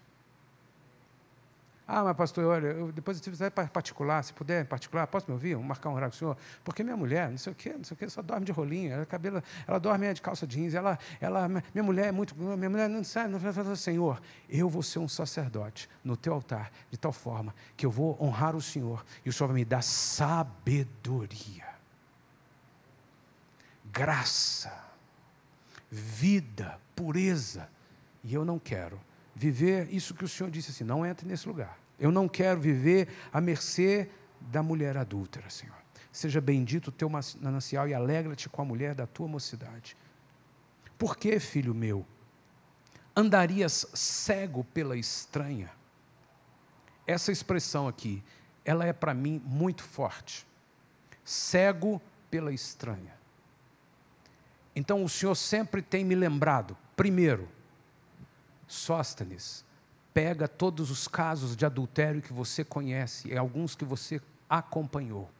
Ah, mas pastor, olha, eu, depois eu tive particular, se puder particular, posso me ouvir? Marcar um horário com o senhor? Porque minha mulher, não sei o quê, não sei o quê, só dorme de rolinho, ela, cabelo, ela dorme de calça jeans, ela, ela, minha mulher é muito, minha mulher não sabe, não vai Senhor, eu vou ser um sacerdote no teu altar, de tal forma que eu vou honrar o Senhor e o Senhor vai me dar sabedoria graça, vida, pureza. E eu não quero viver isso que o Senhor disse assim: não entre nesse lugar. Eu não quero viver à mercê da mulher adúltera, Senhor. Seja bendito o teu manancial e alegra-te com a mulher da tua mocidade. Por que, filho meu, andarias cego pela estranha? Essa expressão aqui, ela é para mim muito forte. Cego pela estranha. Então o Senhor sempre tem me lembrado, primeiro, Sóstenes, pega todos os casos de adultério que você conhece e alguns que você acompanhou.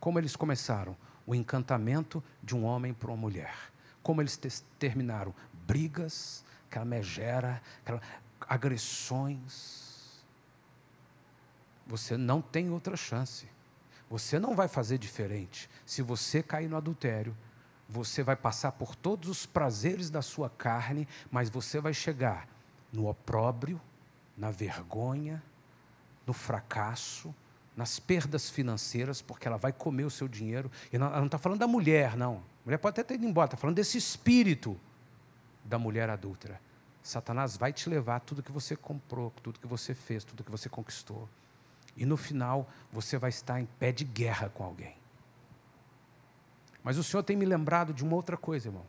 Como eles começaram? O encantamento de um homem para uma mulher. Como eles terminaram? Brigas, aquela megera, aquela agressões. Você não tem outra chance. Você não vai fazer diferente. Se você cair no adultério, você vai passar por todos os prazeres da sua carne, mas você vai chegar no opróbrio, na vergonha, no fracasso, nas perdas financeiras, porque ela vai comer o seu dinheiro. E ela não está falando da mulher, não. A mulher pode até ter ido embora, está falando desse espírito da mulher adúltera. Satanás vai te levar tudo que você comprou, tudo que você fez, tudo que você conquistou. E no final, você vai estar em pé de guerra com alguém. Mas o Senhor tem me lembrado de uma outra coisa, irmão.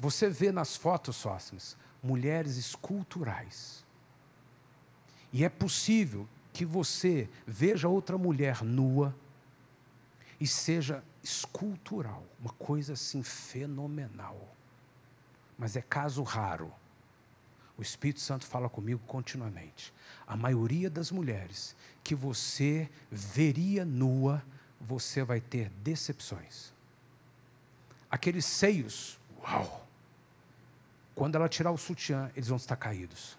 Você vê nas fotos, Sócrates, mulheres esculturais. E é possível que você veja outra mulher nua e seja escultural, uma coisa assim fenomenal. Mas é caso raro. O Espírito Santo fala comigo continuamente. A maioria das mulheres que você veria nua você vai ter decepções. Aqueles seios, uau! Quando ela tirar o sutiã, eles vão estar caídos.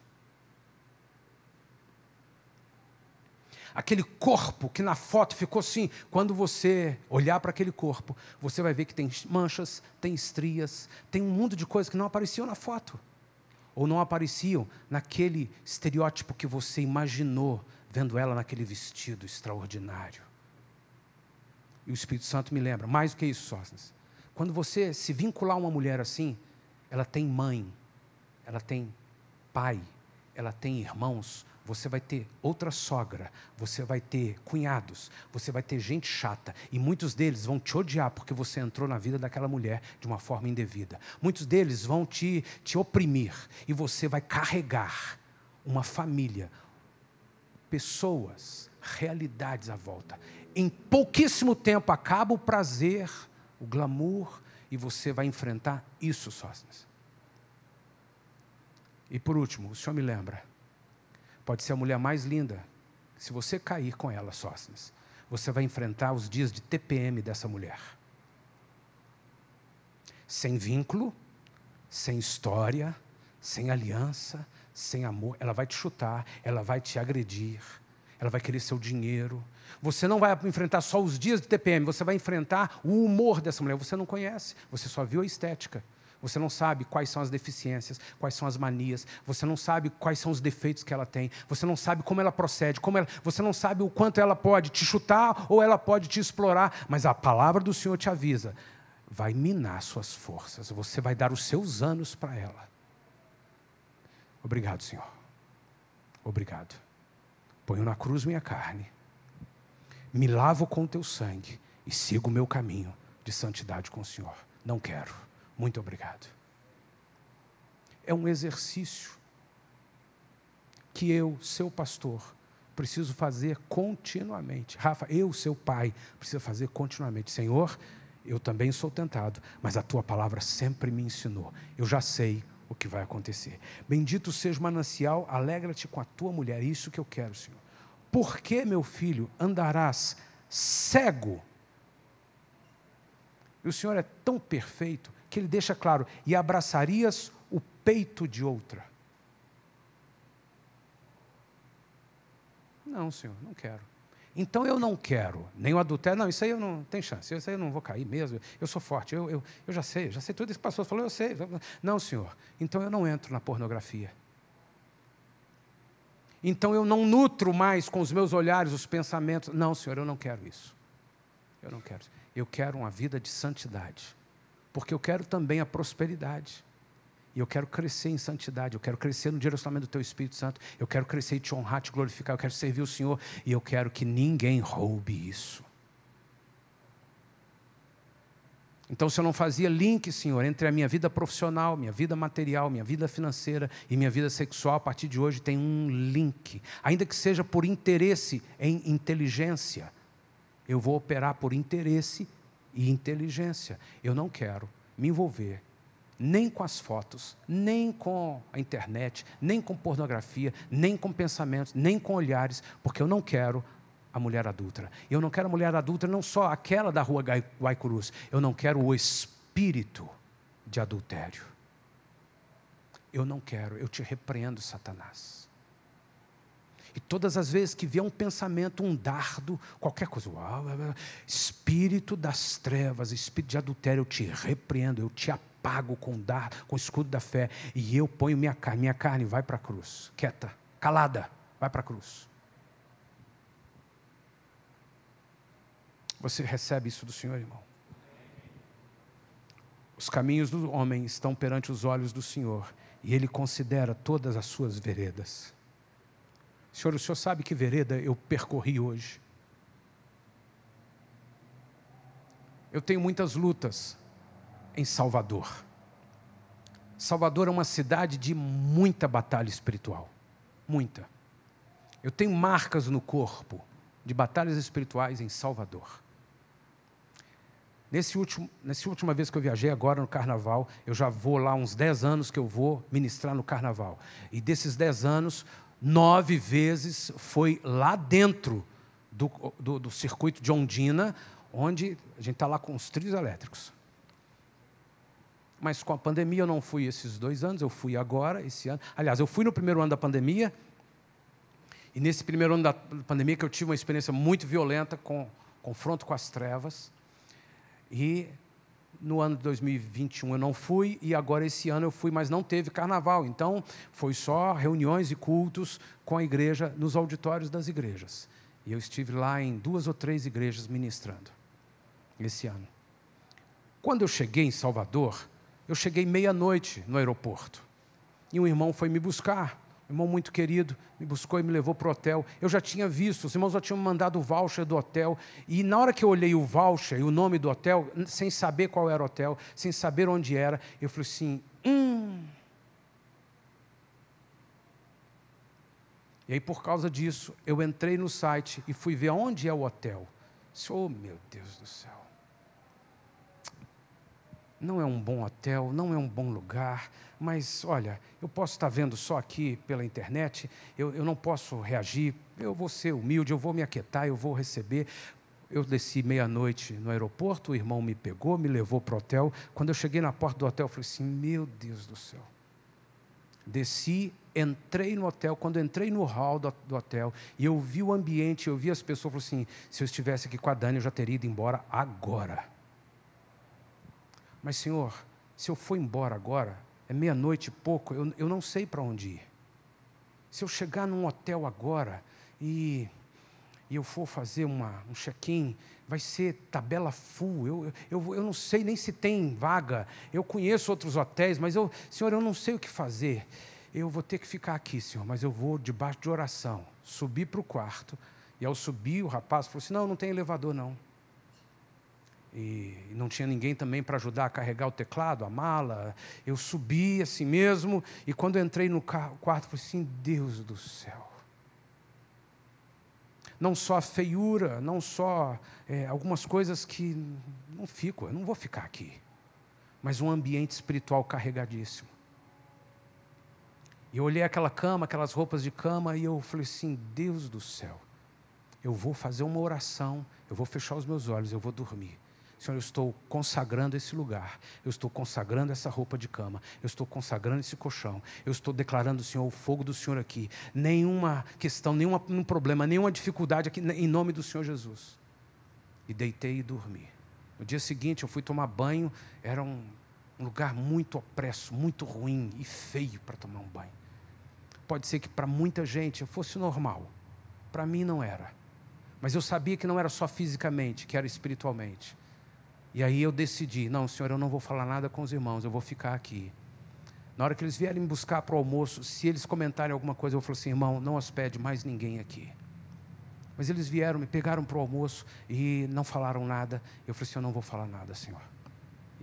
Aquele corpo que na foto ficou assim, quando você olhar para aquele corpo, você vai ver que tem manchas, tem estrias, tem um mundo de coisas que não apareciam na foto. Ou não apareciam naquele estereótipo que você imaginou vendo ela naquele vestido extraordinário. E o Espírito Santo me lembra, mais do que isso, Sócrates. Quando você se vincular a uma mulher assim, ela tem mãe, ela tem pai, ela tem irmãos, você vai ter outra sogra, você vai ter cunhados, você vai ter gente chata, e muitos deles vão te odiar porque você entrou na vida daquela mulher de uma forma indevida. Muitos deles vão te, te oprimir, e você vai carregar uma família, pessoas, realidades à volta. Em pouquíssimo tempo acaba o prazer, o glamour, e você vai enfrentar isso, sócios. E por último, o senhor me lembra Pode ser a mulher mais linda. Se você cair com ela, sócios, você vai enfrentar os dias de TPM dessa mulher. Sem vínculo, sem história, sem aliança, sem amor. Ela vai te chutar, ela vai te agredir, ela vai querer seu dinheiro. Você não vai enfrentar só os dias de TPM, você vai enfrentar o humor dessa mulher. Você não conhece, você só viu a estética. Você não sabe quais são as deficiências, quais são as manias, você não sabe quais são os defeitos que ela tem, você não sabe como ela procede, como ela, você não sabe o quanto ela pode te chutar ou ela pode te explorar, mas a palavra do Senhor te avisa, vai minar suas forças, você vai dar os seus anos para ela. Obrigado, Senhor. Obrigado. Ponho na cruz minha carne, me lavo com o teu sangue e sigo o meu caminho de santidade com o Senhor. Não quero. Muito obrigado. É um exercício que eu, seu pastor, preciso fazer continuamente. Rafa, eu, seu pai, preciso fazer continuamente. Senhor, eu também sou tentado, mas a tua palavra sempre me ensinou. Eu já sei o que vai acontecer. Bendito seja o manancial, alegra-te com a tua mulher. É isso que eu quero, Senhor. Por que, meu filho, andarás cego? E o Senhor é tão perfeito que ele deixa claro: e abraçarias o peito de outra. Não, senhor, não quero. Então eu não quero nem o adultério, não, isso aí eu não tem chance, isso aí eu não vou cair mesmo, eu sou forte, eu, eu, eu já sei, já sei tudo isso que o pastor falou, eu sei. Não, senhor, então eu não entro na pornografia. Então eu não nutro mais com os meus olhares os pensamentos. Não, senhor, eu não quero isso. Eu não quero. Eu quero uma vida de santidade porque eu quero também a prosperidade. E eu quero crescer em santidade, eu quero crescer no direcionamento do Teu Espírito Santo, eu quero crescer e te honrar, te glorificar, eu quero servir o Senhor e eu quero que ninguém roube isso. Então, se eu não fazia link, Senhor, entre a minha vida profissional, minha vida material, minha vida financeira e minha vida sexual, a partir de hoje tem um link. Ainda que seja por interesse em inteligência, eu vou operar por interesse e inteligência. Eu não quero me envolver nem com as fotos, nem com a internet, nem com pornografia, nem com pensamentos, nem com olhares, porque eu não quero a mulher adulta. Eu não quero a mulher adulta, não só aquela da rua Guaicurus, eu não quero o espírito de adultério. Eu não quero, eu te repreendo, Satanás. E todas as vezes que vier um pensamento, um dardo, qualquer coisa, uau, espírito das trevas, espírito de adultério, eu te repreendo, eu te apago com dardo, com o escudo da fé, e eu ponho minha carne, minha carne vai para a cruz, quieta, calada, vai para a cruz. Você recebe isso do Senhor, irmão? Os caminhos do homem estão perante os olhos do Senhor, e Ele considera todas as suas veredas. Senhor, o Senhor sabe que vereda eu percorri hoje. Eu tenho muitas lutas em Salvador. Salvador é uma cidade de muita batalha espiritual. Muita. Eu tenho marcas no corpo de batalhas espirituais em Salvador. Nesse último, nessa última vez que eu viajei, agora no carnaval, eu já vou lá uns 10 anos que eu vou ministrar no carnaval. E desses 10 anos, nove vezes foi lá dentro do, do, do circuito de Ondina, onde a gente está lá com os trilhos elétricos. Mas com a pandemia eu não fui esses dois anos, eu fui agora, esse ano. Aliás, eu fui no primeiro ano da pandemia, e nesse primeiro ano da pandemia que eu tive uma experiência muito violenta com confronto com as trevas. E no ano de 2021 eu não fui e agora esse ano eu fui, mas não teve carnaval. Então foi só reuniões e cultos com a igreja nos auditórios das igrejas. E eu estive lá em duas ou três igrejas ministrando esse ano. Quando eu cheguei em Salvador, eu cheguei meia-noite no aeroporto. E um irmão foi me buscar, um irmão muito querido, me buscou e me levou para o hotel. Eu já tinha visto, os irmãos já tinham mandado o voucher do hotel. E na hora que eu olhei o voucher e o nome do hotel, sem saber qual era o hotel, sem saber onde era, eu falei assim: hum. E aí, por causa disso, eu entrei no site e fui ver onde é o hotel. Oh, meu Deus do céu. Não é um bom hotel, não é um bom lugar, mas olha, eu posso estar vendo só aqui pela internet, eu, eu não posso reagir, eu vou ser humilde, eu vou me aquietar, eu vou receber. Eu desci meia-noite no aeroporto, o irmão me pegou, me levou para o hotel. Quando eu cheguei na porta do hotel, eu falei assim: Meu Deus do céu. Desci, entrei no hotel. Quando entrei no hall do, do hotel e eu vi o ambiente, eu vi as pessoas, eu falei assim: se eu estivesse aqui com a Dani, eu já teria ido embora agora. Mas, Senhor, se eu for embora agora, é meia-noite e pouco, eu, eu não sei para onde ir. Se eu chegar num hotel agora e, e eu for fazer uma, um check-in, vai ser tabela full. Eu, eu, eu não sei nem se tem vaga. Eu conheço outros hotéis, mas eu, Senhor, eu não sei o que fazer. Eu vou ter que ficar aqui, Senhor, mas eu vou debaixo de oração, subir para o quarto. E ao subir, o rapaz falou assim: Não, não tem elevador, não. E não tinha ninguém também para ajudar a carregar o teclado, a mala. Eu subi assim mesmo, e quando entrei no quarto, falei assim: Deus do céu. Não só a feiura, não só é, algumas coisas que não fico, eu não vou ficar aqui, mas um ambiente espiritual carregadíssimo. E eu olhei aquela cama, aquelas roupas de cama, e eu falei assim: Deus do céu, eu vou fazer uma oração, eu vou fechar os meus olhos, eu vou dormir. Senhor, eu estou consagrando esse lugar, eu estou consagrando essa roupa de cama, eu estou consagrando esse colchão, eu estou declarando, Senhor, o fogo do Senhor aqui. Nenhuma questão, nenhum problema, nenhuma dificuldade aqui, em nome do Senhor Jesus. E deitei e dormi. No dia seguinte, eu fui tomar banho, era um, um lugar muito opresso, muito ruim e feio para tomar um banho. Pode ser que para muita gente fosse normal, para mim não era. Mas eu sabia que não era só fisicamente, que era espiritualmente. E aí eu decidi: não, senhor, eu não vou falar nada com os irmãos, eu vou ficar aqui. Na hora que eles vierem me buscar para o almoço, se eles comentarem alguma coisa, eu falar assim: irmão, não hospede mais ninguém aqui. Mas eles vieram, me pegaram para o almoço e não falaram nada. Eu falei assim: eu não vou falar nada, senhor.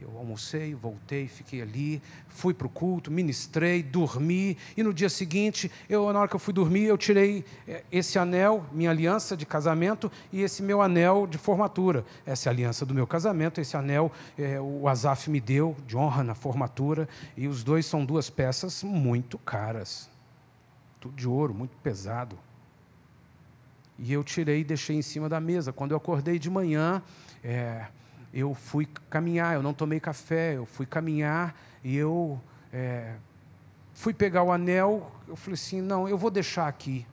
Eu almocei, voltei, fiquei ali, fui para o culto, ministrei, dormi, e no dia seguinte, eu, na hora que eu fui dormir, eu tirei eh, esse anel, minha aliança de casamento, e esse meu anel de formatura. Essa é a aliança do meu casamento, esse anel é, o Azaf me deu de honra na formatura, e os dois são duas peças muito caras, tudo de ouro, muito pesado. E eu tirei e deixei em cima da mesa. Quando eu acordei de manhã, é, eu fui caminhar, eu não tomei café, eu fui caminhar e eu é, fui pegar o anel, eu falei assim, não, eu vou deixar aqui,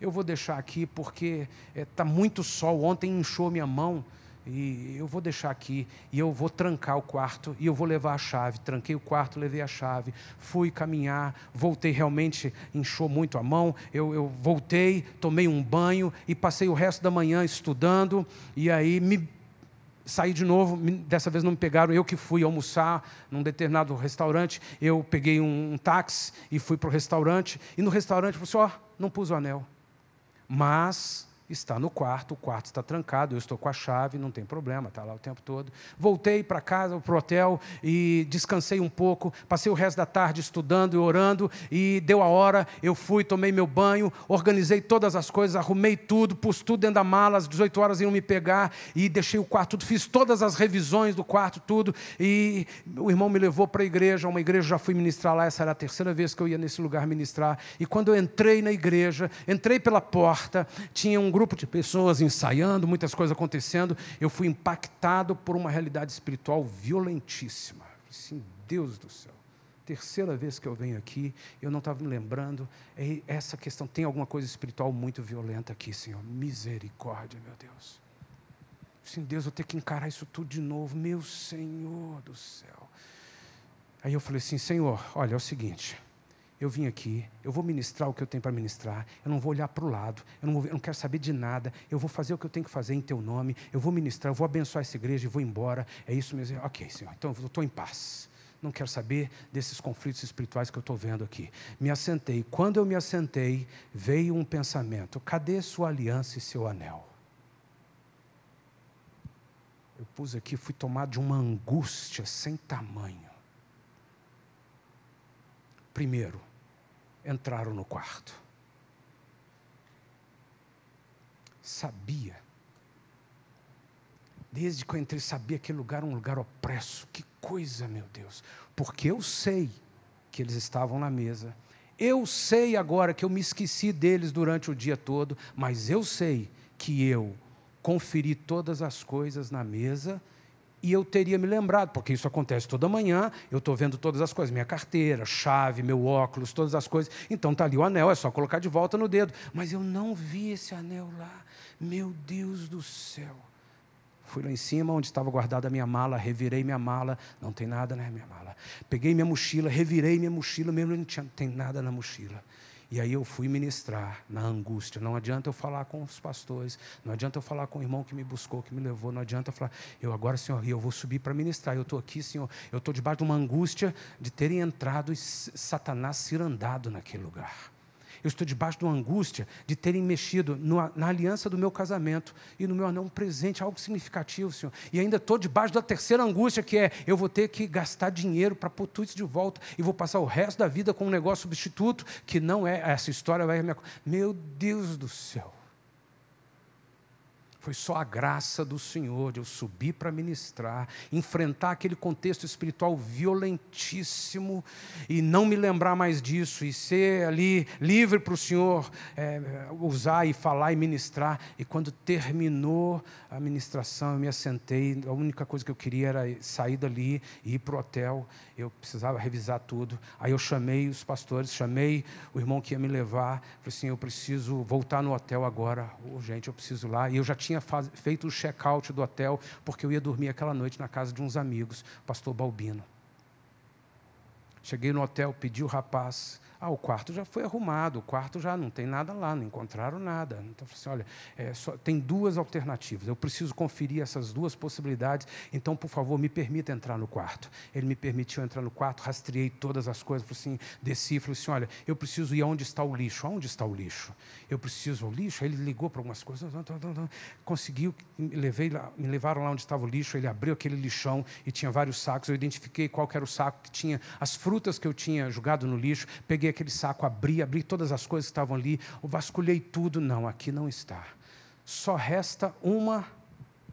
eu vou deixar aqui porque está é, tá muito sol, ontem inchou minha mão, e eu vou deixar aqui, e eu vou trancar o quarto, e eu vou levar a chave. Tranquei o quarto, levei a chave, fui caminhar, voltei, realmente inchou muito a mão. Eu, eu voltei, tomei um banho e passei o resto da manhã estudando, e aí me saí de novo, dessa vez não me pegaram, eu que fui almoçar num determinado restaurante, eu peguei um, um táxi e fui para o restaurante, e no restaurante eu falei assim, ó, oh, não pus o anel. Mas está no quarto, o quarto está trancado, eu estou com a chave, não tem problema, está lá o tempo todo. Voltei para casa, para o hotel e descansei um pouco, passei o resto da tarde estudando e orando e deu a hora, eu fui, tomei meu banho, organizei todas as coisas, arrumei tudo, pus tudo dentro da mala, às 18 horas iam me pegar e deixei o quarto tudo, fiz todas as revisões do quarto, tudo e o irmão me levou para a igreja, uma igreja já fui ministrar lá, essa era a terceira vez que eu ia nesse lugar ministrar e quando eu entrei na igreja, entrei pela porta, tinha um grupo de pessoas ensaiando, muitas coisas acontecendo, eu fui impactado por uma realidade espiritual violentíssima. Assim, Deus do céu. Terceira vez que eu venho aqui, eu não estava me lembrando. Essa questão tem alguma coisa espiritual muito violenta aqui, Senhor. Misericórdia, meu Deus. Sim, Deus, eu tenho que encarar isso tudo de novo, meu Senhor do céu. Aí eu falei assim, Senhor, olha, é o seguinte, eu vim aqui, eu vou ministrar o que eu tenho para ministrar, eu não vou olhar para o lado, eu não, vou, eu não, quero saber de nada, eu vou fazer o que eu tenho que fazer em teu nome, eu vou ministrar, eu vou abençoar essa igreja e vou embora. É isso mesmo. Ok, Senhor, então eu estou em paz. Não quero saber desses conflitos espirituais que eu estou vendo aqui. Me assentei. Quando eu me assentei, veio um pensamento: cadê sua aliança e seu anel? Eu pus aqui, fui tomado de uma angústia sem tamanho. Primeiro, entraram no quarto. Sabia. Desde que eu entrei, sabia que aquele lugar era um lugar opresso. Que coisa, meu Deus. Porque eu sei que eles estavam na mesa. Eu sei agora que eu me esqueci deles durante o dia todo, mas eu sei que eu conferi todas as coisas na mesa e eu teria me lembrado, porque isso acontece toda manhã, eu estou vendo todas as coisas, minha carteira, chave, meu óculos, todas as coisas. Então está ali o anel, é só colocar de volta no dedo. Mas eu não vi esse anel lá. Meu Deus do céu. Fui lá em cima, onde estava guardada a minha mala, revirei minha mala, não tem nada na minha mala. Peguei minha mochila, revirei minha mochila, mesmo não tinha, tem nada na mochila. E aí eu fui ministrar na angústia. Não adianta eu falar com os pastores, não adianta eu falar com o irmão que me buscou, que me levou, não adianta eu falar, eu agora, Senhor, eu vou subir para ministrar. Eu estou aqui, Senhor, eu estou debaixo de uma angústia de terem entrado e Satanás cirandado naquele lugar eu estou debaixo de uma angústia de terem mexido no, na aliança do meu casamento e no meu um presente, algo significativo, Senhor. E ainda estou debaixo da terceira angústia, que é eu vou ter que gastar dinheiro para pôr tudo isso de volta e vou passar o resto da vida com um negócio substituto que não é essa história. Vai Meu Deus do céu. Foi só a graça do Senhor de eu subir para ministrar, enfrentar aquele contexto espiritual violentíssimo e não me lembrar mais disso e ser ali livre para o Senhor é, usar e falar e ministrar. E quando terminou a ministração, eu me assentei. A única coisa que eu queria era sair dali e ir para o hotel. Eu precisava revisar tudo. Aí eu chamei os pastores, chamei o irmão que ia me levar. Falei assim: eu preciso voltar no hotel agora, urgente, eu preciso ir lá. E eu já tinha tinha faz, feito o check-out do hotel, porque eu ia dormir aquela noite na casa de uns amigos, pastor Balbino. Cheguei no hotel, pedi o rapaz, ah, o quarto já foi arrumado, o quarto já não tem nada lá, não encontraram nada. Então, assim, olha, é, só, tem duas alternativas, eu preciso conferir essas duas possibilidades, então, por favor, me permita entrar no quarto. Ele me permitiu entrar no quarto, rastreei todas as coisas, falei assim, desci, falei assim, olha, eu preciso ir aonde está o lixo, aonde está o lixo? Eu preciso o lixo, ele ligou para algumas coisas, conseguiu, me, levei lá, me levaram lá onde estava o lixo, ele abriu aquele lixão e tinha vários sacos, eu identifiquei qual era o saco que tinha as frutas que eu tinha jogado no lixo, peguei aquele saco, abri, abri todas as coisas que estavam ali, vasculhei tudo. Não, aqui não está. Só resta uma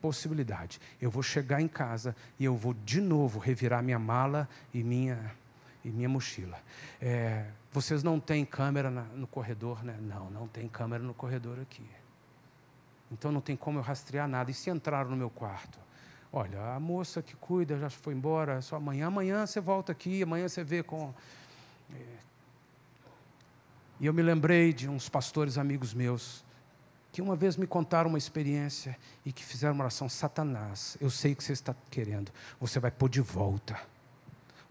possibilidade. Eu vou chegar em casa e eu vou de novo revirar minha mala e minha, e minha mochila. É, vocês não têm câmera na, no corredor, né? Não, não tem câmera no corredor aqui. Então não tem como eu rastrear nada. E se entraram no meu quarto? Olha, a moça que cuida já foi embora, só amanhã. Amanhã você volta aqui, amanhã você vê com. É, e eu me lembrei de uns pastores amigos meus que uma vez me contaram uma experiência e que fizeram uma oração: Satanás, eu sei o que você está querendo, você vai pôr de volta,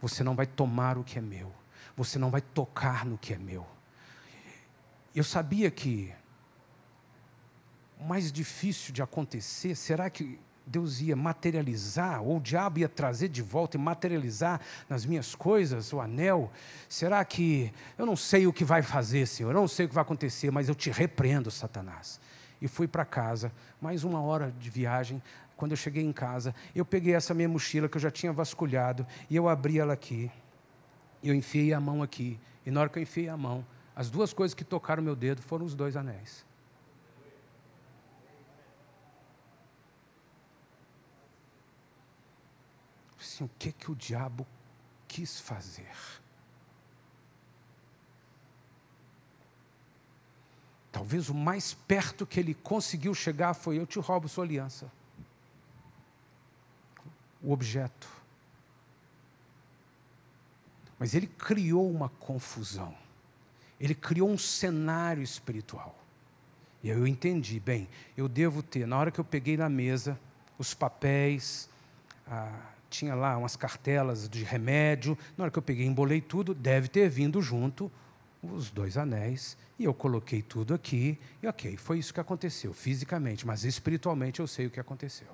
você não vai tomar o que é meu, você não vai tocar no que é meu. Eu sabia que o mais difícil de acontecer, será que Deus ia materializar, ou o diabo ia trazer de volta e materializar nas minhas coisas o anel? Será que eu não sei o que vai fazer, Senhor, eu não sei o que vai acontecer, mas eu te repreendo, Satanás. E fui para casa, mais uma hora de viagem. Quando eu cheguei em casa, eu peguei essa minha mochila que eu já tinha vasculhado e eu abri ela aqui. Eu enfiei a mão aqui. E na hora que eu enfiei a mão, as duas coisas que tocaram meu dedo foram os dois anéis. Assim: o que, que o diabo quis fazer? Talvez o mais perto que ele conseguiu chegar foi: eu te roubo sua aliança. O objeto. Mas ele criou uma confusão. Ele criou um cenário espiritual. E aí eu entendi, bem, eu devo ter, na hora que eu peguei na mesa, os papéis, a, tinha lá umas cartelas de remédio. Na hora que eu peguei, embolei tudo, deve ter vindo junto os dois anéis, e eu coloquei tudo aqui, e ok, foi isso que aconteceu, fisicamente, mas espiritualmente eu sei o que aconteceu.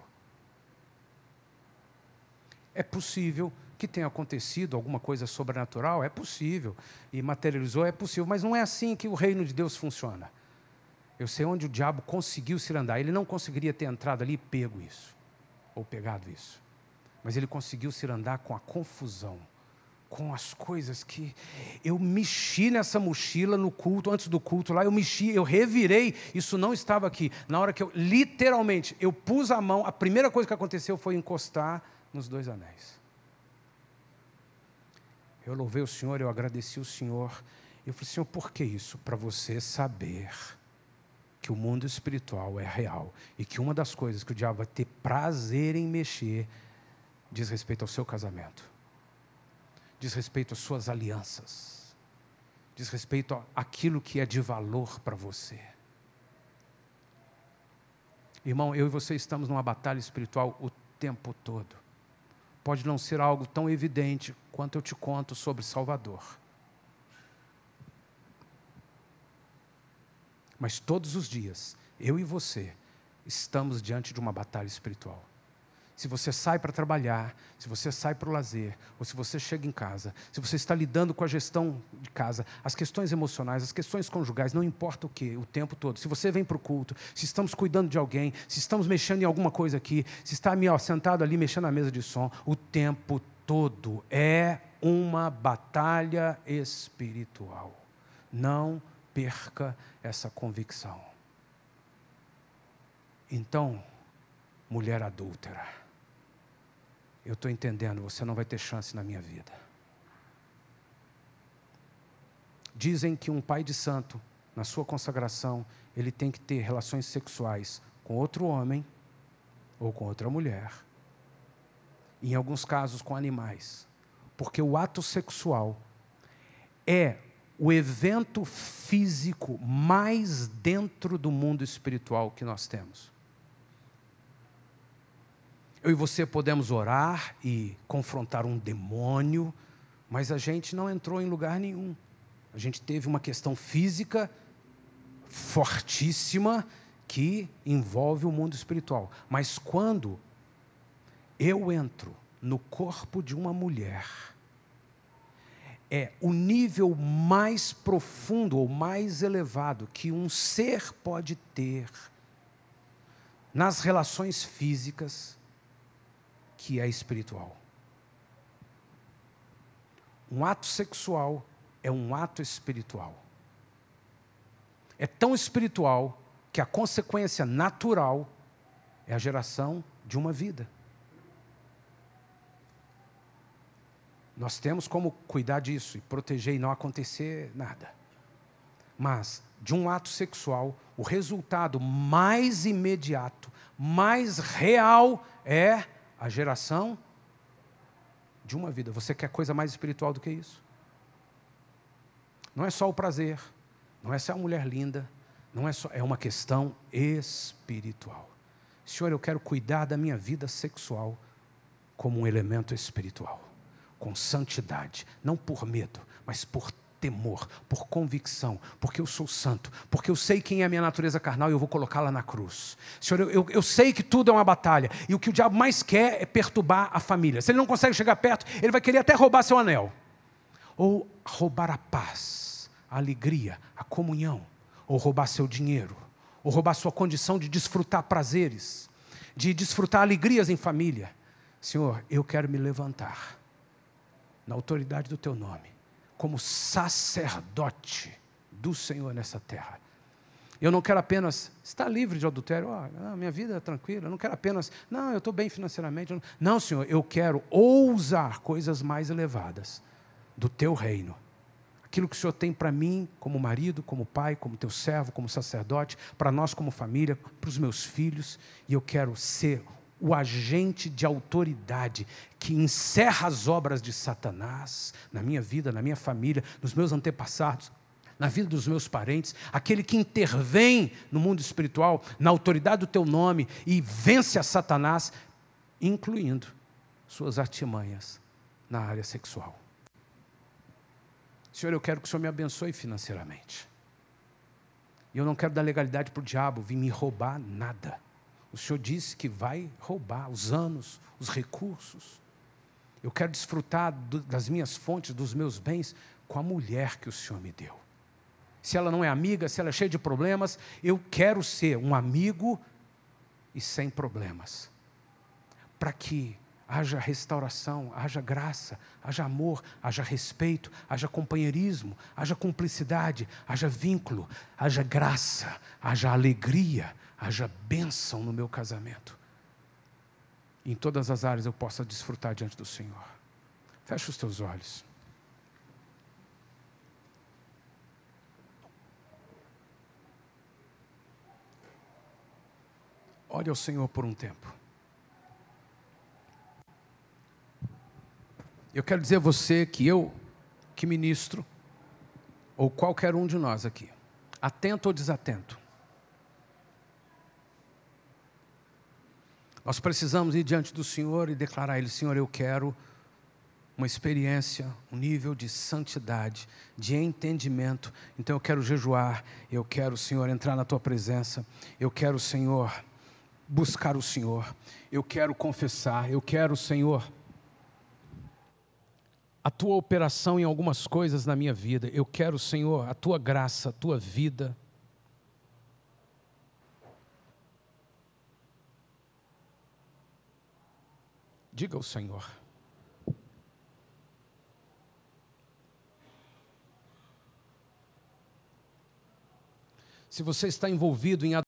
É possível que tenha acontecido alguma coisa sobrenatural, é possível, e materializou, é possível, mas não é assim que o reino de Deus funciona. Eu sei onde o diabo conseguiu se andar, ele não conseguiria ter entrado ali e pego isso, ou pegado isso, mas ele conseguiu se andar com a confusão com as coisas que eu mexi nessa mochila no culto, antes do culto lá, eu mexi, eu revirei, isso não estava aqui. Na hora que eu, literalmente, eu pus a mão, a primeira coisa que aconteceu foi encostar nos dois anéis. Eu louvei o Senhor, eu agradeci o Senhor. Eu falei, Senhor, por que isso? Para você saber que o mundo espiritual é real e que uma das coisas que o diabo vai ter prazer em mexer diz respeito ao seu casamento diz respeito às suas alianças, diz respeito àquilo que é de valor para você. Irmão, eu e você estamos numa batalha espiritual o tempo todo. Pode não ser algo tão evidente quanto eu te conto sobre Salvador. Mas todos os dias, eu e você estamos diante de uma batalha espiritual se você sai para trabalhar, se você sai para o lazer, ou se você chega em casa, se você está lidando com a gestão de casa, as questões emocionais, as questões conjugais, não importa o que, o tempo todo. Se você vem para o culto, se estamos cuidando de alguém, se estamos mexendo em alguma coisa aqui, se está ó, sentado ali mexendo na mesa de som, o tempo todo é uma batalha espiritual. Não perca essa convicção. Então, mulher adúltera eu estou entendendo, você não vai ter chance na minha vida. Dizem que um pai de santo, na sua consagração, ele tem que ter relações sexuais com outro homem ou com outra mulher. em alguns casos, com animais. Porque o ato sexual é o evento físico mais dentro do mundo espiritual que nós temos. Eu e você podemos orar e confrontar um demônio, mas a gente não entrou em lugar nenhum. A gente teve uma questão física fortíssima que envolve o mundo espiritual. Mas quando eu entro no corpo de uma mulher, é o nível mais profundo ou mais elevado que um ser pode ter nas relações físicas que é espiritual. Um ato sexual é um ato espiritual. É tão espiritual que a consequência natural é a geração de uma vida. Nós temos como cuidar disso e proteger e não acontecer nada. Mas, de um ato sexual, o resultado mais imediato, mais real é a geração de uma vida. Você quer coisa mais espiritual do que isso? Não é só o prazer, não é só a mulher linda, não é só, é uma questão espiritual. Senhor, eu quero cuidar da minha vida sexual como um elemento espiritual, com santidade, não por medo, mas por temor, por convicção, porque eu sou santo, porque eu sei quem é a minha natureza carnal e eu vou colocá-la na cruz. Senhor, eu, eu, eu, sei que tudo é uma batalha e o que o diabo mais quer é perturbar a família. Se ele não consegue chegar perto, ele vai querer até roubar seu anel, ou roubar a paz, a alegria, a comunhão, ou roubar seu dinheiro, ou roubar sua condição de desfrutar prazeres, de desfrutar alegrias em família. Senhor, eu quero me levantar na autoridade do teu nome como sacerdote do Senhor nessa terra. Eu não quero apenas estar livre de adultério, oh, minha vida é tranquila, eu não quero apenas, não, eu estou bem financeiramente. Não. não, Senhor, eu quero ousar coisas mais elevadas do teu reino. Aquilo que o Senhor tem para mim, como marido, como pai, como teu servo, como sacerdote, para nós como família, para os meus filhos, e eu quero ser o agente de autoridade que encerra as obras de Satanás na minha vida, na minha família, nos meus antepassados, na vida dos meus parentes, aquele que intervém no mundo espiritual, na autoridade do teu nome e vence a Satanás, incluindo suas artimanhas na área sexual. Senhor, eu quero que o Senhor me abençoe financeiramente. E eu não quero dar legalidade para o diabo vir me roubar nada. O Senhor disse que vai roubar os anos, os recursos. Eu quero desfrutar do, das minhas fontes, dos meus bens, com a mulher que o Senhor me deu. Se ela não é amiga, se ela é cheia de problemas, eu quero ser um amigo e sem problemas. Para que haja restauração, haja graça, haja amor, haja respeito, haja companheirismo, haja cumplicidade, haja vínculo, haja graça, haja alegria, haja bênção no meu casamento. em todas as áreas eu possa desfrutar diante do Senhor. Feche os teus olhos. Ore ao Senhor por um tempo. Eu quero dizer a você que eu, que ministro, ou qualquer um de nós aqui, atento ou desatento, nós precisamos ir diante do Senhor e declarar a Ele: Senhor, eu quero uma experiência, um nível de santidade, de entendimento. Então eu quero jejuar, eu quero, Senhor, entrar na tua presença, eu quero, Senhor, buscar o Senhor, eu quero confessar, eu quero, Senhor, a tua operação em algumas coisas na minha vida. Eu quero, Senhor, a tua graça, a tua vida. Diga ao Senhor. Se você está envolvido em